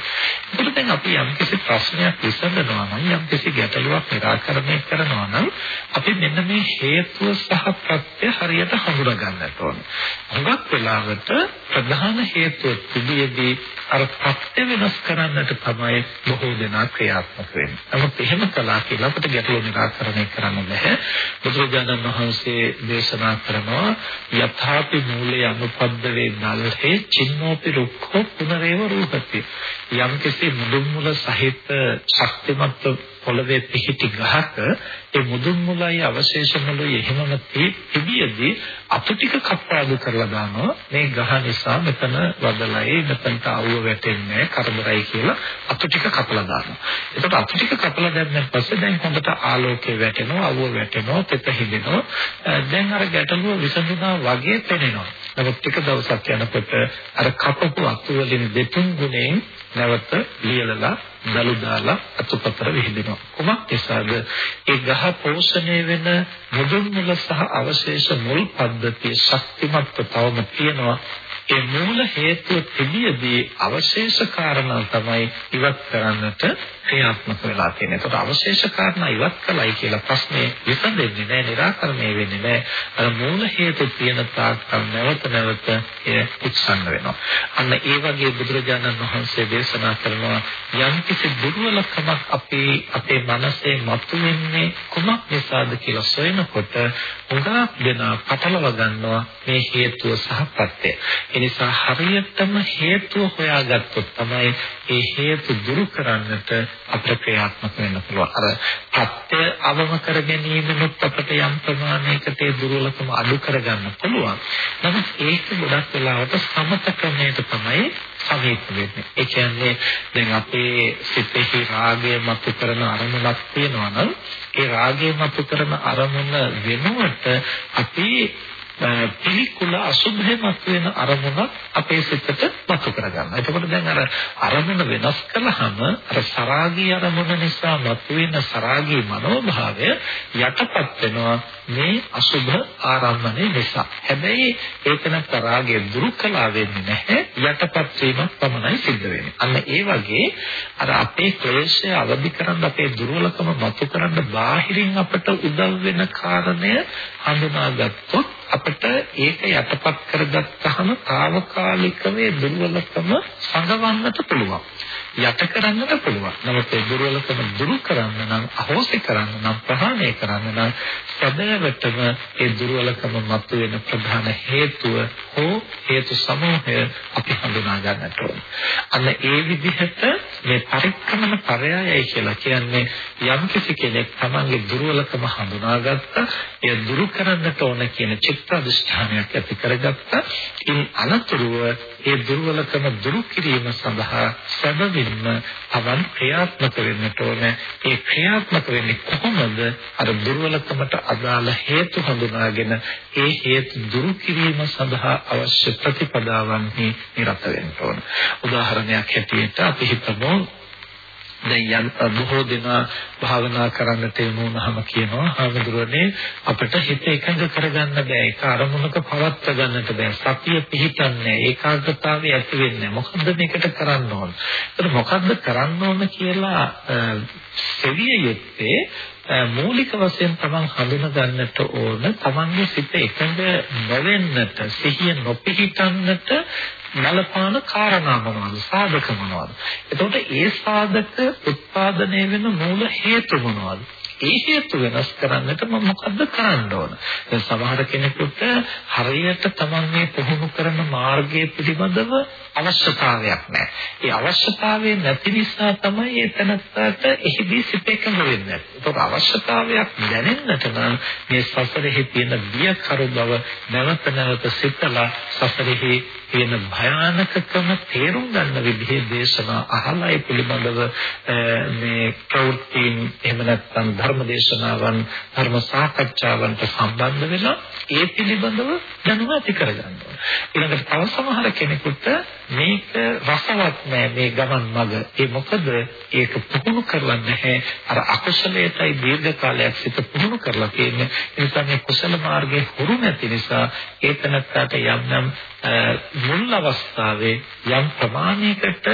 ඒකට දැන් අපි යම්කිසි ප්‍රශ්නයක් විසඳනවා නම් යම්කිසි ගැටලුවක් निराකරණය කරනවා නම් අපි මෙන්න මේ හේතුව සහ ප්‍රත්‍ය හරියට හඳුනා ගන්නට ඕනේ. හුඟක් වෙලාවට ප්‍රධාන හේතුව තිබියදී අර ප්‍රත්‍ය වෙනස් කරන්නට තමයි බොහෝ දෙනා ක්‍රියාත්මක වෙන්නේ. නමුත් එහෙම කළා කියලා අපිට ගැටලු निराකරණය කරන්න බැහැ. බුදුරජාණන් වහන්සේ දේශනා කරනවා යථාපි මූලේ අනුපද්දවේ නල්හේ චින්නෝපි රුක්ඛෝ පුනරේව රූපති. යම් කෙසේ මුදුන් මුල සහිත ශක්තිමත් පොළවේ පිහිටි ගහක ඒ මුදුන් මුලයි අවශේෂ මුලයි එහෙමම තිබියදී අතු ටික කප්පාදු කරලා දානවා. මේ ගහ නිසා මෙතන වදලයි මෙතනට අවුව වැටෙන්නේ කරදරයි කියලා අතු ටික කපලා දානවා. එතකොට අතු ටික කපලා දැම්මන් පස්සේ දැන් හොඳට ආලෝකය වැටෙනවා අවුව වැටෙනවා තෙත හිදෙනවා දැන් අර ගැටලුව විසඳුනා වගේ පෙනෙනවා. නමුත් ටික දවසක් යනකොට අර කපපු අතු වලින් දෙතුන් ගුණයෙන් නැවත ලියලලා දලු දාලා අතුපතර විහිදෙනවා. කොමක් නිසාද? ඒ ගහ පෝෂණය වෙන මුදුන් මුල සහ අවශේෂ මුල් පද්ධතිය ශක්තිමත්ව තවම තියෙනවා. ඒ මූල හේතුව තිබියදී අවශේෂ කාරණා තමයි ඉවත් කරන්නට ක්‍රියාත්මක වෙලා තියෙන්නේ. ඒකට අවශේෂ කාරණා ඉවත් කළයි කියලා ප්‍රශ්නේ විසඳෙන්නේ නැහැ, निराකරණය වෙන්නේ නැහැ. අර මූල හේතු තියෙන තාක්කල් නැවත නැවත එය උත්සන්න වෙනවා. අන්න ඒ වගේ බුදුරජාණන් වහන්සේ දේශනා කරනවා යම් කිසි දුර්වලකමක් අපේ අපේ මනසේ මතුවෙන්නේ කුමක් නිසාද කියලා සොයනකොට උගා දෙන පටලව ගන්නවා මේ හේතුව සහ ප්‍රත්‍යය. ඒ නිසා හරියටම හේතුව හොයාගත්තොත් තමයි ඒ හේතු දුරු කරන්නට අපිට ක්‍රියාත්මක වෙන්න පුළුවන්. අර ප්‍රත්‍ය අවම කර ගැනීමෙත් අපිට යම් ප්‍රමාණයකට ඒ දුර්වලකම අඩු කරගන්න පුළුවන්. නමුත් ඒක ගොඩක් වෙලාවට සමත ක්‍රමයට තමයි සමීප වෙන්නේ. ඒ කියන්නේ දැන් අපේ සිතෙහි රාගය මතු කරන අරමුණක් තියෙනවා නම් ඒ රාගය මතු කරන අරමුණ වෙනුවට අපි පිළිකුල අසුභයමත් වෙන අරමුණක් අපේ සිතට මතු කරගන්නවා. එතකොට දැන් අර අරමුණ වෙනස් කළාම අර සරාගී අරමුණ නිසා මතුවෙන සරාගී මනෝභාවය යටපත් වෙනවා මේ අසුභ ආරම්භණය නිසා. හැබැයි ඒක නැත්ත රාගය දුරු කළා වෙන්නේ නැහැ. යටපත් වීමක් පමණයි සිද්ධ වෙන්නේ. අන්න ඒ වගේ අර අපේ ක්ලේශය අවදි කරන්න අපේ දුර්වලකම මතු කරන්න බාහිරින් අපට උදව් වෙන කාරණය හඳුනාගත්තොත් අපිට ඒක යටපත් කරගත්තාම తాවකාලිකව දුර්වලකම සංගවන්නට පුළුවන්. යට කරන්නට පුළුවන්. නමුත් ඒ දුර්වලකම දුරු කරන්න නම් අහෝසි කරන්න නම් ප්‍රහාණය කරන්න නම් සැබෑවටම ඒ දුර්වලකම මතුවෙන ප්‍රධාන හේතුව හෝ හේතු සමූහය අපි හඳුනා ගන්නට ඕන. අන්න ඒ විදිහට මේ පරික්‍රමන පරයයයි කියලා කියන්නේ යම් කිසි කෙනෙක් තමන්ගේ දුර්වලකම හඳුනාගත්තා, ඒ දුරු කරන්නට ඕන කියන චිත්ත අධිෂ්ඨානයක් ඇති කරගත්තා. ඉන් අනතුරුව ඒ දුර්වලකම දුරු කිරීම සඳහා සැබවින්ම අවන් ක්‍රියාත්මක වෙන්නට ඕන. ඒ ක්‍රියාත්මක වෙන්නේ කොහොමද? අර දුර්වලකමට අදාළ හේතු හඳුනාගෙන ඒ හේතු දුරු කිරීම සඳහා අවශ්‍ය ප්‍රතිපදාවන්හි නිරත වෙන්න ඕන. උදාහරණයක් හැටියට අපි හිතමු දැන් යම් බොහෝ දෙනා භාවනා කරන්නට යමුනහම කියනවා ආමඳුරනේ අපිට හිත එකඟ කරගන්න බෑ. ඒක අරමුණක පවත්ව ගන්නට බෑ. සතිය පිහිටන්නේ ඒකාග්‍රතාවය ඇති වෙන්නේ මොකද්ද මේකට කරන්න ඕන? ඒත් මොකද්ද කරන්න ඕන කියලා සෙවිය යුත්තේ මූලික වශයෙන් තමන් හඳුන ගන්නට ඕන තමන්ගේ සිත එකඟ නොවෙන්නට සිහිය නොපිහිටන්නට නලපාන කාරණා මොනවද සාධක මොනවද එතකොට ඒ සාධක උත්පාදනය වෙන මූල හේතු මොනවද ඒ හේතු වෙනස් කරන්නට මම මොකද්ද කරන්න ඕන? දැන් සමහර කෙනෙකුට හරියට Taman මේ පුහුණු කරන මාර්ගය පිළිබඳව අවශ්‍යතාවයක් නැහැ. ඒ අවශ්‍යතාවය නැති නිසා තමයි එතනට එහිදී සිත එකඟ වෙන්නේ. ඒකට අවශ්‍යතාවයක් දැනෙන්නට නම් මේ සසරෙහි තියෙන බිය කරු බව නැවත නැවත සිතලා සසරෙහි තියෙන භයානකකම තේරුම් ගන්න විදිහේ දේශනා අහලා ඒ පිළිබඳව මේ ප්‍රවෘත්තින් එහෙම නැත්නම් ධර්ම දේශනාවන් ධර්ම සාකච්ඡාවන්ට සම්බන්ධ වෙලා ඒ පිළිබඳව දැනුම ඇති කරගන්න ඕනේ. ඊළඟට තව සමහර කෙනෙකුට මේක රසවත් නෑ මේ ගමන් මඟ. ඒ මොකද ඒක පුහුණු කරලා නැහැ. අර අකුසලයටයි දීර්ඝ කාලයක් සිත පුහුණු කරලා තියෙන්නේ. ඒ නිසා මේ කුසල මාර්ගයේ හුරු නැති නිසා ඒතනත්තට යම් යම් මුල් අවස්ථාවේ යම් ප්‍රමාණයකට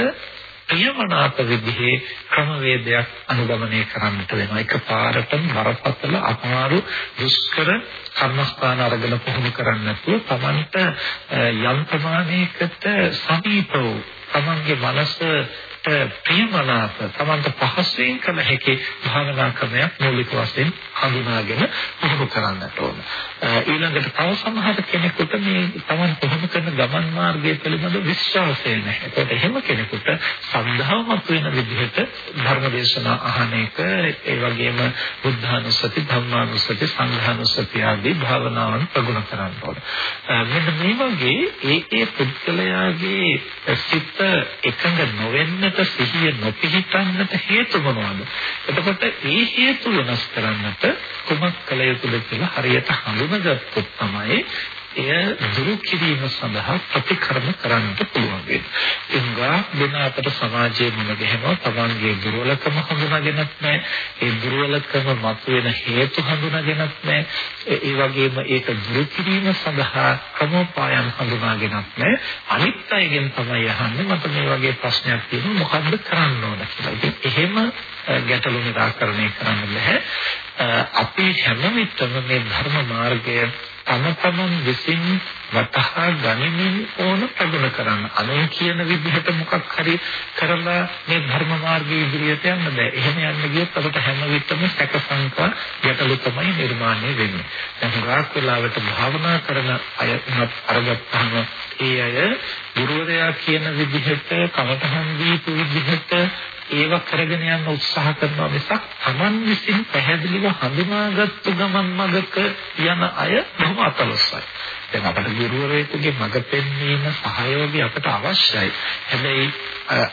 ප්‍රියමනාප විදිහේ ක්‍රමවේදයක් අනුගමනය කරන්නට වෙනවා. එකපාරටම බරපතල අමාරු දුෂ්කර කර්මස්ථාන අරගෙන පුහුණු කරන්නේ නැතුව Tamanට යම් ප්‍රමාණයකට සමීපව Tamanගේ මනස ප්‍රියමනාප තමන්ට පහසුවෙන් කළ හැකි භාවනා ක්‍රමයක් මූලික වශයෙන් හඳුනාගෙන පුහුණු කරන්නට ඕන. ඊළඟට තව සමහර කෙනෙකුට මේ තමන් පුහුණු කරන ගමන් මාර්ගය පිළිබඳ විශ්වාසය නැහැ. ඒකට එහෙම කෙනෙකුට සද්ධාමත් වෙන විදිහට ධර්මදේශනා අහන එක ඒ වගේම බුද්ධානුස්සති, ධම්මානුස්සති, සංඝානුස්සති ආදී භාවනාවන් ප්‍රගුණ කරන්න ඕන. මෙන්න මේ වගේ ඒ ඒ පුද්ගලයාගේ සිත එකඟ නොවෙන්න ඒකට සිහිය නොපිහිටන්නට හේතු මොනවද? එතකොට ඒ හේතු වෙනස් කරන්නට කුමක් කළ යුතුද කියලා හරියට හඳුනගත්තොත් තමයි එය දුරු කිරීම සඳහා ප්‍රතිකර්ම කරන්න පුළුවන් වෙන්නේ. එංගා දෙන අපට සමාජයේ මුණ ගැහෙනවා තමන්ගේ දුර්වලකම හඳුනාගෙනත් නැහැ. ඒ දුර්වලකම මතුවෙන හේතු හඳුනාගෙනත් නැහැ. ඒ වගේම ඒක දුරු කිරීම සඳහා ක්‍රමෝපායන් හඳුනාගෙනත් නැහැ. අනිත් අයගෙන් තමයි අහන්නේ මට මේ වගේ ප්‍රශ්නයක් තියෙනවා මොකද්ද කරන්න ඕන කියලා. ඉතින් එහෙම ගැටලු නිරාකරණය කරන්න බෑ. අපි හැම විටම මේ ධර්ම මාර්ගය තම තමන් විසින් වටහා ගනිමින් ඕන ප්‍රගුණ කරන්න. අනුන් කියන විදිහට මොකක් හරි කරලා මේ ධර්ම මාර්ගයේ ඉදිරියට යන්න බෑ. එහෙම යන්න ගියොත් අපිට හැම විටම සැකසංකා යටලු තමයි නිර්මාණය වෙන්නේ. දැන් හුඟක් වෙලාවට භාවනා කරන අය අරගත්තාම ඒ අය ගුරුවරයා කියන විදිහට කමතහන් දීපු විදිහට ඒව කරගෙන යන්න උත්සාහ කරනවා මිසක් Taman විසින් පැහැදිලිව හඳුනාගත්තු ගමන් මගක යන අය බොහොම අතලොස්සයි. දැන් අපට ගුරුවරයෙකුගේ මඟ පෙන්වීම සහයෝගය අපට අවශ්‍යයි. හැබැයි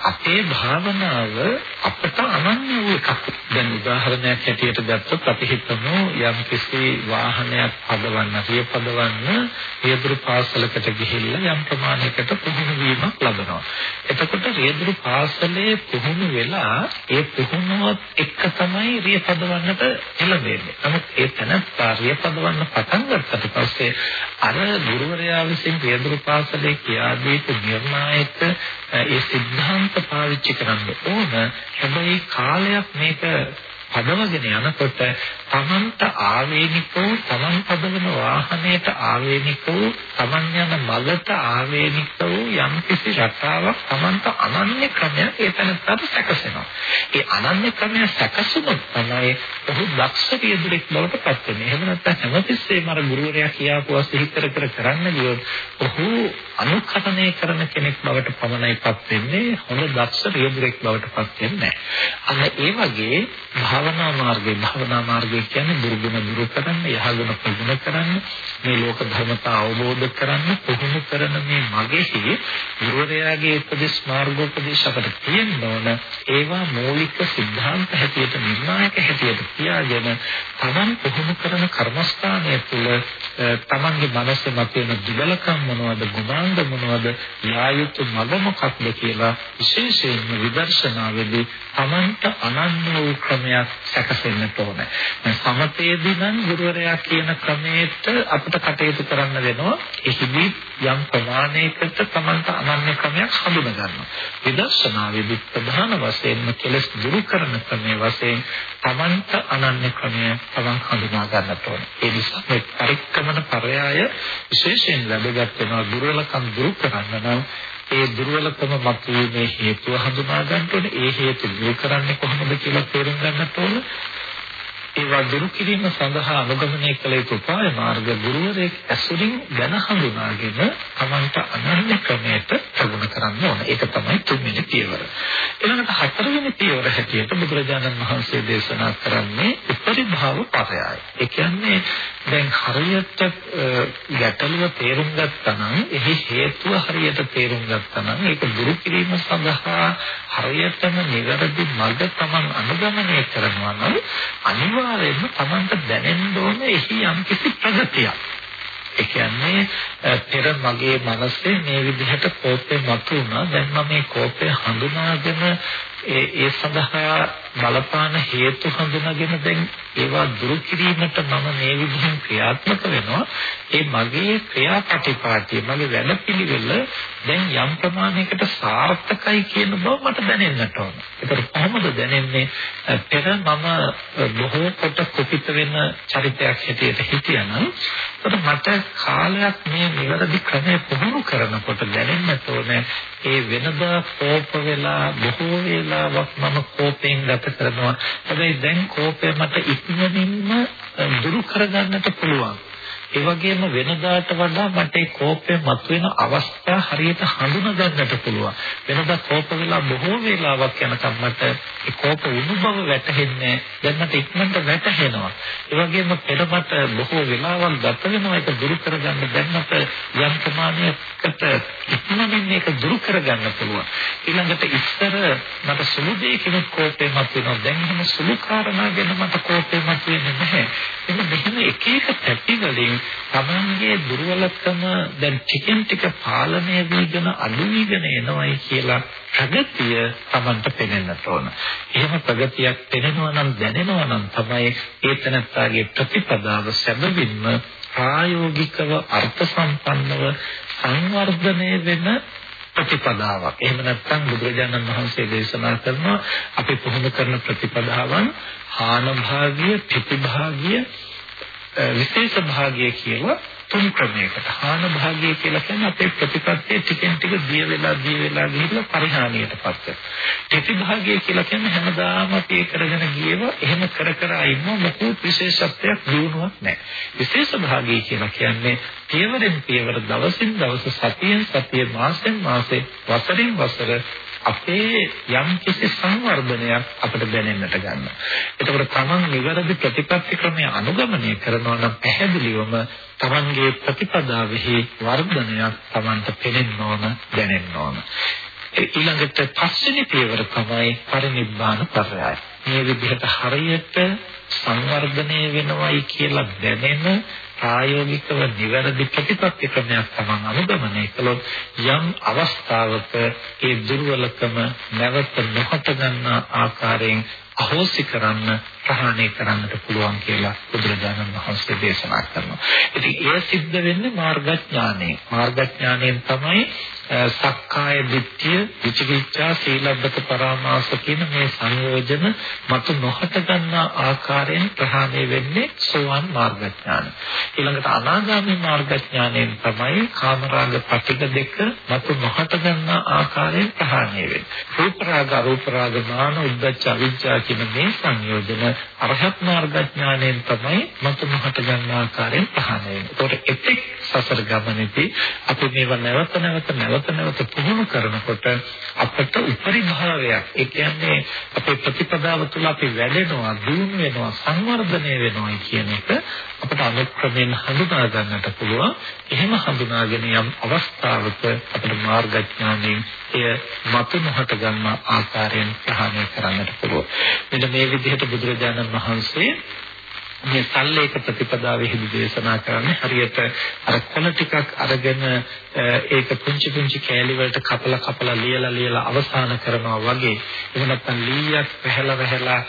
අපේ භාවනාව අපට අනන්‍ය වූ එකක්. දැන් උදාහරණයක් හැටියට ගත්තොත් අපි හිතමු යම් කිසි වාහනයක් පදවන්න, සිය පදවන්න රියදුරු පාසලකට ගිහිල්ලා යම් ප්‍රමාණයකට පුහුණු වීමක් ලබනවා. එතකොට රියදුරු පාසලේ පුහුණු වෙලා ඒ පුහුණුවත් එක්ක තමයි රිය පදවන්නට එළඹෙන්නේ. නමුත් ඒ තැනත්තා රිය පදවන්න පටන් ගත්තට පස්සේ අර ගුරුවරයා විසින් රියදුරු පාසලේ කියා දීපු නිර්ණායක ඒ සිද්ධාන්ත පාවිච්චි කරන්න ඕන. හැබැයි කාලයක් මේක පදවගෙන යනකොට තමන්ට ආවේනිකව තමන් පදවන වාහනයට ආවේනිකව තමන් යන මගට ආවේනිකව යම් කිසි රටාවක් තමන්ට අනන්‍ය ක්‍රමයක් ඒතනත්තට සැකසෙනවා. ඒ අනන්‍ය ක්‍රමය සැකසුනොත් තමයි ඔහු දක්ෂ පියදුරෙක් බවට පත් වෙන්නේ. එහෙම නැත්නම් හැමතිස්සෙම අර ගුරුවරයා කියපුවා සිහි කර කර කරන්න ගියොත් ඔහු අනුකරණය කරන කෙනෙක් බවට පමණයි පත් වෙන්නේ. හොඳ දක්ෂ පියදුරෙක් බවට පත් වෙන්නේ නැහැ. අන්න ඒ වගේ භාවනා මාර්ගය භාවනා මාර්ගය කියන්නේ දුර්ගුණ දුරු කරන්න යහගුණ ප්‍රගුණ කරන්න මේ ලෝක ධර්මතා අවබෝධ කරන්න පුහුණු කරන මේ මගෙහි ගුරුවරයාගේ උපදේශ මාර්ගෝපදේශ අපට තියෙන්න ඕන. ඒවා මූලික સિદ્ધාන්ත හැටියට නිර්ණායක හැටියට තියාගෙන තමන් පුහුණු කරන කර්මස්ථානය තුළ තමන්ගේ මනසේ මතුවෙන දුබලකම් මොනවද ගුණාංග මොනවද යායුතු මඟ මොකක්ද කියලා විශේෂයෙන්ම විදර්ශනාවේදී තමන්ට අනන්‍ය වූ ක්‍රමයක් සැකසෙන්නට ඕනේ. සමතේදී නම් ගුරුවරයා කියන ක්‍රමයට අපිට කටයුතු කරන්න වෙනවා. එහිදී යම් ප්‍රමාණයකට තමන්ට අනන්‍ය ක්‍රමයක් හඳුනා ගන්නවා. විදර්ශනාවේදී ප්‍රධාන වශයෙන්ම කෙලස් දුරු කරන ක්‍රමයේ වශයෙන් තමන්ට අනන්‍ය ක්‍රමය තමන් හඳුනා ගන්නට ඕනේ. ඒ නිසා මේ පරික්‍රමන පරයය විශේෂයෙන් ලැබගත් වෙනවා දුර්වලකම් දුරු කරන්න නම් ඒ දුර්වලකම මතුවීමේ හේතුව හඳුනා ගන්න ඕනේ. ඒ හේතු දුරු කරන්නේ කොහොමද කියලා තේරුම් ගන්නට ඕනේ. ඒවා දුරු කිරීම සඳහා අනුගමනය කළ යුතු උපාය මාර්ග ගුරුවරයෙක් ඇසුරින් දැන හඳුනාගෙන Tamanට අනන්‍ය ක්‍රමයට ප්‍රගුණ කරන්න ඕන. ඒක තමයි තුන්වෙනි පියවර. ඊළඟට හතරවෙනි පියවර හැටියට බුදුරජාණන් වහන්සේ දේශනා කරන්නේ උපරිභාව පරයය. ඒ කියන්නේ දැන් හරියට ගැටලුව තේරුම් ගත්තා නම් එහි හේතුව හරියට තේරුම් ගත්තා නම් ඒක දුරු කිරීම සඳහා හරියටම නිවැරදි මඟ Taman අනුගමනය කරනවා නම් අනිවාර්යයෙන්ම අනිවාර්යයෙන්ම Tamanට දැනෙන්න ඕනේ එහි යම්කිසි ප්‍රගතියක්. ඒ කියන්නේ පෙර මගේ මනසේ මේ විදිහට කෝපය මතුවුණා. දැන් මම මේ කෝපය හඳුනාගෙන ඒ ඒ සඳහා බලපාන හේතු හඳුනාගෙන දැන් ඒවා දුරු කිරීමට මම මේ විදිහෙන් ක්‍රියාත්මක වෙනවා. ඒ මගේ ක්‍රියාපටිපාටිය මගේ වැඩපිළිවෙල දැන් යම් ප්‍රමාණයකට සාර්ථකයි කියන බව මට දැනෙන්නට ඕන. ඒකට කොහොමද දැනෙන්නේ? පෙර මම බොහෝ කොට කුපිත වෙන චරිතයක් හැටියට හිටියනම් මට කාලයක් මේ නිවැරදි ක්‍රමය පුහුණු කරනකොට දැනෙන්නට ඕනේ ඒ වෙනදා කෝප වෙලා බොහෝ වේලාවක් මම කෝපෙන් ගත කරනවා. හැබැයි දැන් කෝපය මට ඉක්මනින්ම දුරු කරගන්නට පුළුවන්. ඒ වගේම වෙනදාට වඩා මට ඒ කෝපය මතුවෙන අවස්ථා හරියට හඳුනා ගන්නට පුළුවන්. වෙනදා කෝප වෙලා බොහෝ වේලාවක් යනකම් මට ඒ කෝප වුණු බව වැටහෙන්නේ දැන් මට ඉක්මනට වැටහෙනවා. ඒ වගේම පෙර මට බොහෝ වේලාවක් ගත වෙනවා ඒක දුරු කරගන්න දැන් මට යම් ප්‍රමාණයකට ඉක්මනින් මේක දුරු කරගන්න පුළුවන්. ඊළඟට ඉස්සර මට සුළු දෙයකින් කෝපය මතුවෙනවා. දැන් එහෙම සුළු කාරණා ගැන මට කෝපය මතුවෙන්නේ නැහැ. එන්න මෙහෙම එක එක පැති වලින් තමන්ගේ දුර්වලකම දැන් ටිකෙන් ටික පාලනය වීගෙන අඩු වීගෙන එනවයි කියලා ප්‍රගතිය තමන්ට පෙනෙන්නට ඕන. එහෙම ප්‍රගතියක් පෙනෙනවා නම් දැනෙනවා නම් තමයි ඒතනත්තාගේ ප්‍රතිපදාව සැබවින්ම ප්‍රායෝගිකව අර්ථ සම්පන්නව සංවර්ධනය වෙන ප්‍රතිපදාවක්. එහෙම නැත්නම් බුදුරජාණන් වහන්සේ දේශනා කරනවා අපි පුහුණු කරන ප්‍රතිපදාවන් හාන භාගිය, ප්‍රතිභාගිය, විශේෂ භාගය කියලා තුන් ක්‍රමයකට හාන භාගය කියලා කියන්නේ අපේ ප්‍රතිපත්තිය ටිකෙන් ටික දිය වෙලා දිය වෙලා ගිහිල්ලා පරිහානියටපත් වෙනවා. ප්‍රති භාගය කියලා කියන්නේ හැමදාම අපි ඒ කරගෙන ගියව එහෙම කර කර ඉන්න මොකෝ විශේෂත්වයක් දිනුවක් නැහැ. විශේෂ භාගය කියලා කියන්නේ පියවරෙන් පියවර දවසින් දවස සතියෙන් සතිය මාසෙන් මාසේ වසරෙන් වසර අපේ යම් කිසි සංවර්ධනයක් අපිට දැනෙන්නට ගන්නවා. එතකොට තමන් නිවැරදි ප්‍රතිපත්ති ක්‍රමය අනුගමනය කරනවා නම් පැහැදිලිවම තමන්ගේ ප්‍රතිපදාවෙහි වර්ධනයක් තමන්ට පෙනෙන්න ඕන දැනෙන්න ඕන. ඊළඟට පස්වෙනි පියවර තමයි පරිනිබ්බාන පරයය. මේ විදිහට හරියට සංවර්ධනය වෙනවයි කියලා දැනෙන ප්‍රායෝගිකව නිවැරදි ප්‍රතිපත්ති ක්‍රමයක් තමන් අනුගමනය කළොත් යම් අවස්ථාවක ඒ දුර්වලකම නැවත නොහට ගන්නා ආකාරයෙන් අහෝසි කරන්න ප්‍රහාණය කරන්නට පුළුවන් කියලා බුදුරජාණන් වහන්සේ දේශනා කරනවා. ඉතින් ඒ සිද්ධ වෙන්නේ මාර්ගඥානයෙන්. මාර්ගඥානයෙන් තමයි සක්කාය දිට්ඨිය, විචිකිච්ඡා, සීලබ්බත පරාමාස කියන මේ සංයෝජන මතු නොහට ගන්නා ආකාරයෙන් ප්‍රහාණය වෙන්නේ සෝවාන් මාර්ගඥාන. ඊළඟට අනාගාමී මාර්ගඥානයෙන් තමයි කාමරාග පටික දෙක මතු නොහට ගන්නා ආකාරයෙන් ප්‍රහාණය වෙන්නේ. රූප රාග, අරූප රාග, මාන, උද්දච්ච, අවිජ්ජා කියන මේ සංයෝජන අරහත් මාර්ගඥානයෙන් තමයි මතු නොහට ගන්නා ආකාරයෙන් ප්‍රහාණය වෙන්නේ. ඒකට එතෙක් සසර ගමනේදී අපි මේව නැවත නැවත නැවත නැවත නැවත පුහුණු කරනකොට අපට උපරිභාවයක් ඒ කියන්නේ අපේ ප්‍රතිපදාව තුළ අපි වැඩෙනවා දියුණු වෙනවා සංවර්ධනය වෙනවා කියන එක අපට අනුක්‍රමයෙන් හඳුනා ගන්නට පුළුවන් එහෙම හඳුනාගෙන යම් අවස්ථාවක අපේ මාර්ගඥානයෙන් එය මතු නොහට ගන්න ආකාරයෙන් ප්‍රහාණය කරන්නට පුළුවන් මෙන්න මේ විදිහට බුදුරජාණන් වහන්සේ මේ සල්ලේක ප්‍රතිපදාවෙහිදී දේශනා කරන්නේ. හරියට අර කොළ ටිකක් අරගෙන ඒක පුංචි පුංචි කෑලි වලට කපලා කපලා ලියලා ලියලා අවසන් කරනවා වගේ. එහෙම නැත්නම් ලීයක් වැහැලා වැහැලා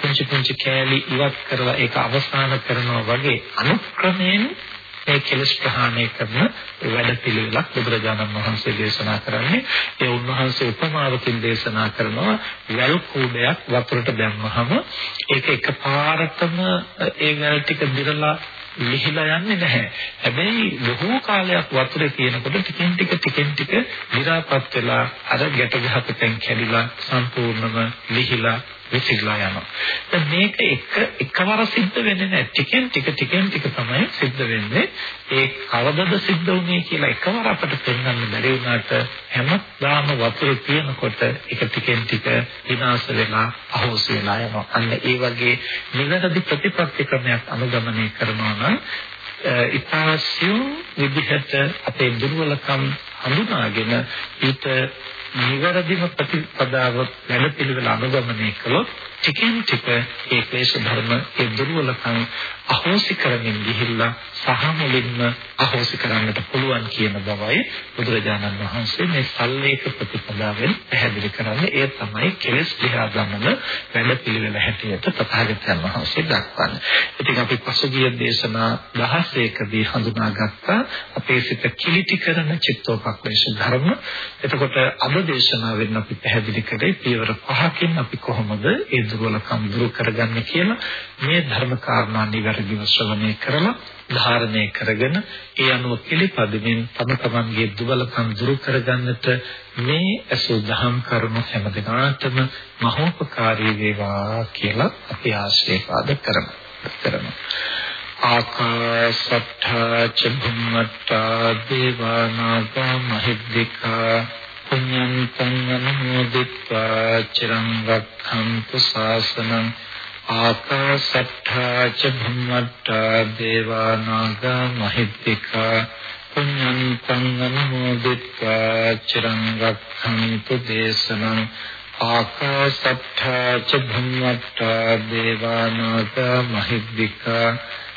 පුංචි පුංචි කෑලි ඉවත් කරලා ඒක අවසන් කරනවා වගේ. අනුක්‍රමයෙන් මේ කෙලස් ප්‍රහාණය කරන වැඩපිළිවෙලක් බුදුරජාණන් වහන්සේ දේශනා කරන්නේ ඒ උන්වහන්සේ උපමාවකින් දේශනා කරනවා වැල් කූඩයක් වතුරට දැම්මහම ඒක එකපාරටම ඒ වැල් ටික දිරලා ලිහිලා යන්නේ නැහැ. හැබැයි බොහෝ කාලයක් වතුරේ තියෙනකොට ටිකෙන් ටික ටිකෙන් ටික විරාපත් වෙලා අර ගැට ගහපතෙන් කැඩිලා සම්පූර්ණම ලිහිලා විසිරලා යනවා. දැන් මේක එක එකවර සිද්ධ වෙන්නේ නැහැ. ටිකෙන් ටික ටිකෙන් ටික තමයි සිද්ධ වෙන්නේ. ඒ කවදද සිද්ධ වුනේ කියලා එකවර අපිට පෙන්වන්න බැරි වුණාට හැමදාම වතුරේ තියෙනකොට එක ටිකෙන් ටික විනාශ වෙලා අහෝසි වෙලා යනවා. අන්න ඒ වගේ නිවැරදි ප්‍රතිපත්ති ක්‍රමයක් අනුගමනය කරනවා නම් ඉතාසියු විදිහට අපේ දුර්වලකම් හඳුනාගෙන ඊට නිවැරදිම ප්‍රතිපදාව වැඩපිළිවෙල අනුගමනය කළොත් ටිකෙන් ටික ඒ ක්ලේශ ධර්ම ඒ දුර්වලකම් අහෝසි කරමින් ගිහිල්ලා සහ මුලින්ම අහෝසි කරන්නට පුළුවන් කියන බවයි බුදුරජාණන් වහන්සේ මේ සල්ලේක ප්‍රතිපදාවෙන් පැහැදිලි කරන්නේ ඒ තමයි කෙලෙස් දිහා ගමන වැඩපිළිවෙල හැටියට තථාගතයන් වහන්සේ දක්වන්නේ. ඉතින් අපි පසුගිය දේශනා 16කදී හඳුනාගත්තා අපේ සිත කිලිටි කරන චිත්තෝපක්ලේශ ධර්ම. එතකොට අද දේශනාවෙන් අපි පැහැදිලි කරේ පියවර පහකින් අපි කොහොමද ඒ දුර්වලකම් දුරු කරගන්නේ කියලා මේ ධර්ම කාරණා නිවැරදිව ශ්‍රවණය කරලා ධාරණය කරගෙන ඒ අනුව පිළිපදමින් තම තමන්ගේ දුබලකම් දුරු කරගන්නට මේ අසු දහම් කරුණු හැම දිනාටම මහෝපකාරී වේවා කියලා අපි ආශිර්වාද කරමු. කරමු. ආකාශත්තා ච භුම්මත්තා දේවානාගා මහිද්దికා පුඤ්ඤං තං අනුමෝදිत्वा චිරං රක්ඛන්තු ශාසනං ආකාශට්ඨා ච භුම්මට්ඨා දේවා නාග මහිත්‍තිකා පුඤ්ඤං තං අනුමෝදිत्वा චිරං රක්ඛන්තු දේශනං ආකාශට්ඨා ච භුම්මට්ඨා දේවා නාග මහිත්‍තිකා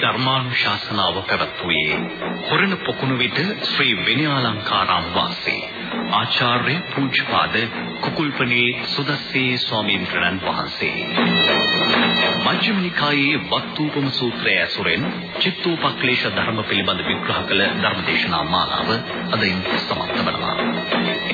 ධර්මානුශාසනාව පැවැත්වුවේ හොරණ පොකුණු විට ශ්‍රී විනයාලංකාරාම වාසී ආචාර්ය පූජ්‍යපාද කුකුල්පනේ සුදස්සේ ස්වාමීන් වහන්සේ. මජ්ක්‍ධිම නිකායේ වත්තුපම සූත්‍රය ඇසුරෙන් චිත්තෝපක්ලේශ ධර්ම පිළිබඳ විග්‍රහ කළ ධර්මදේශනා මාලාව අදින් සමත් වෙනවා.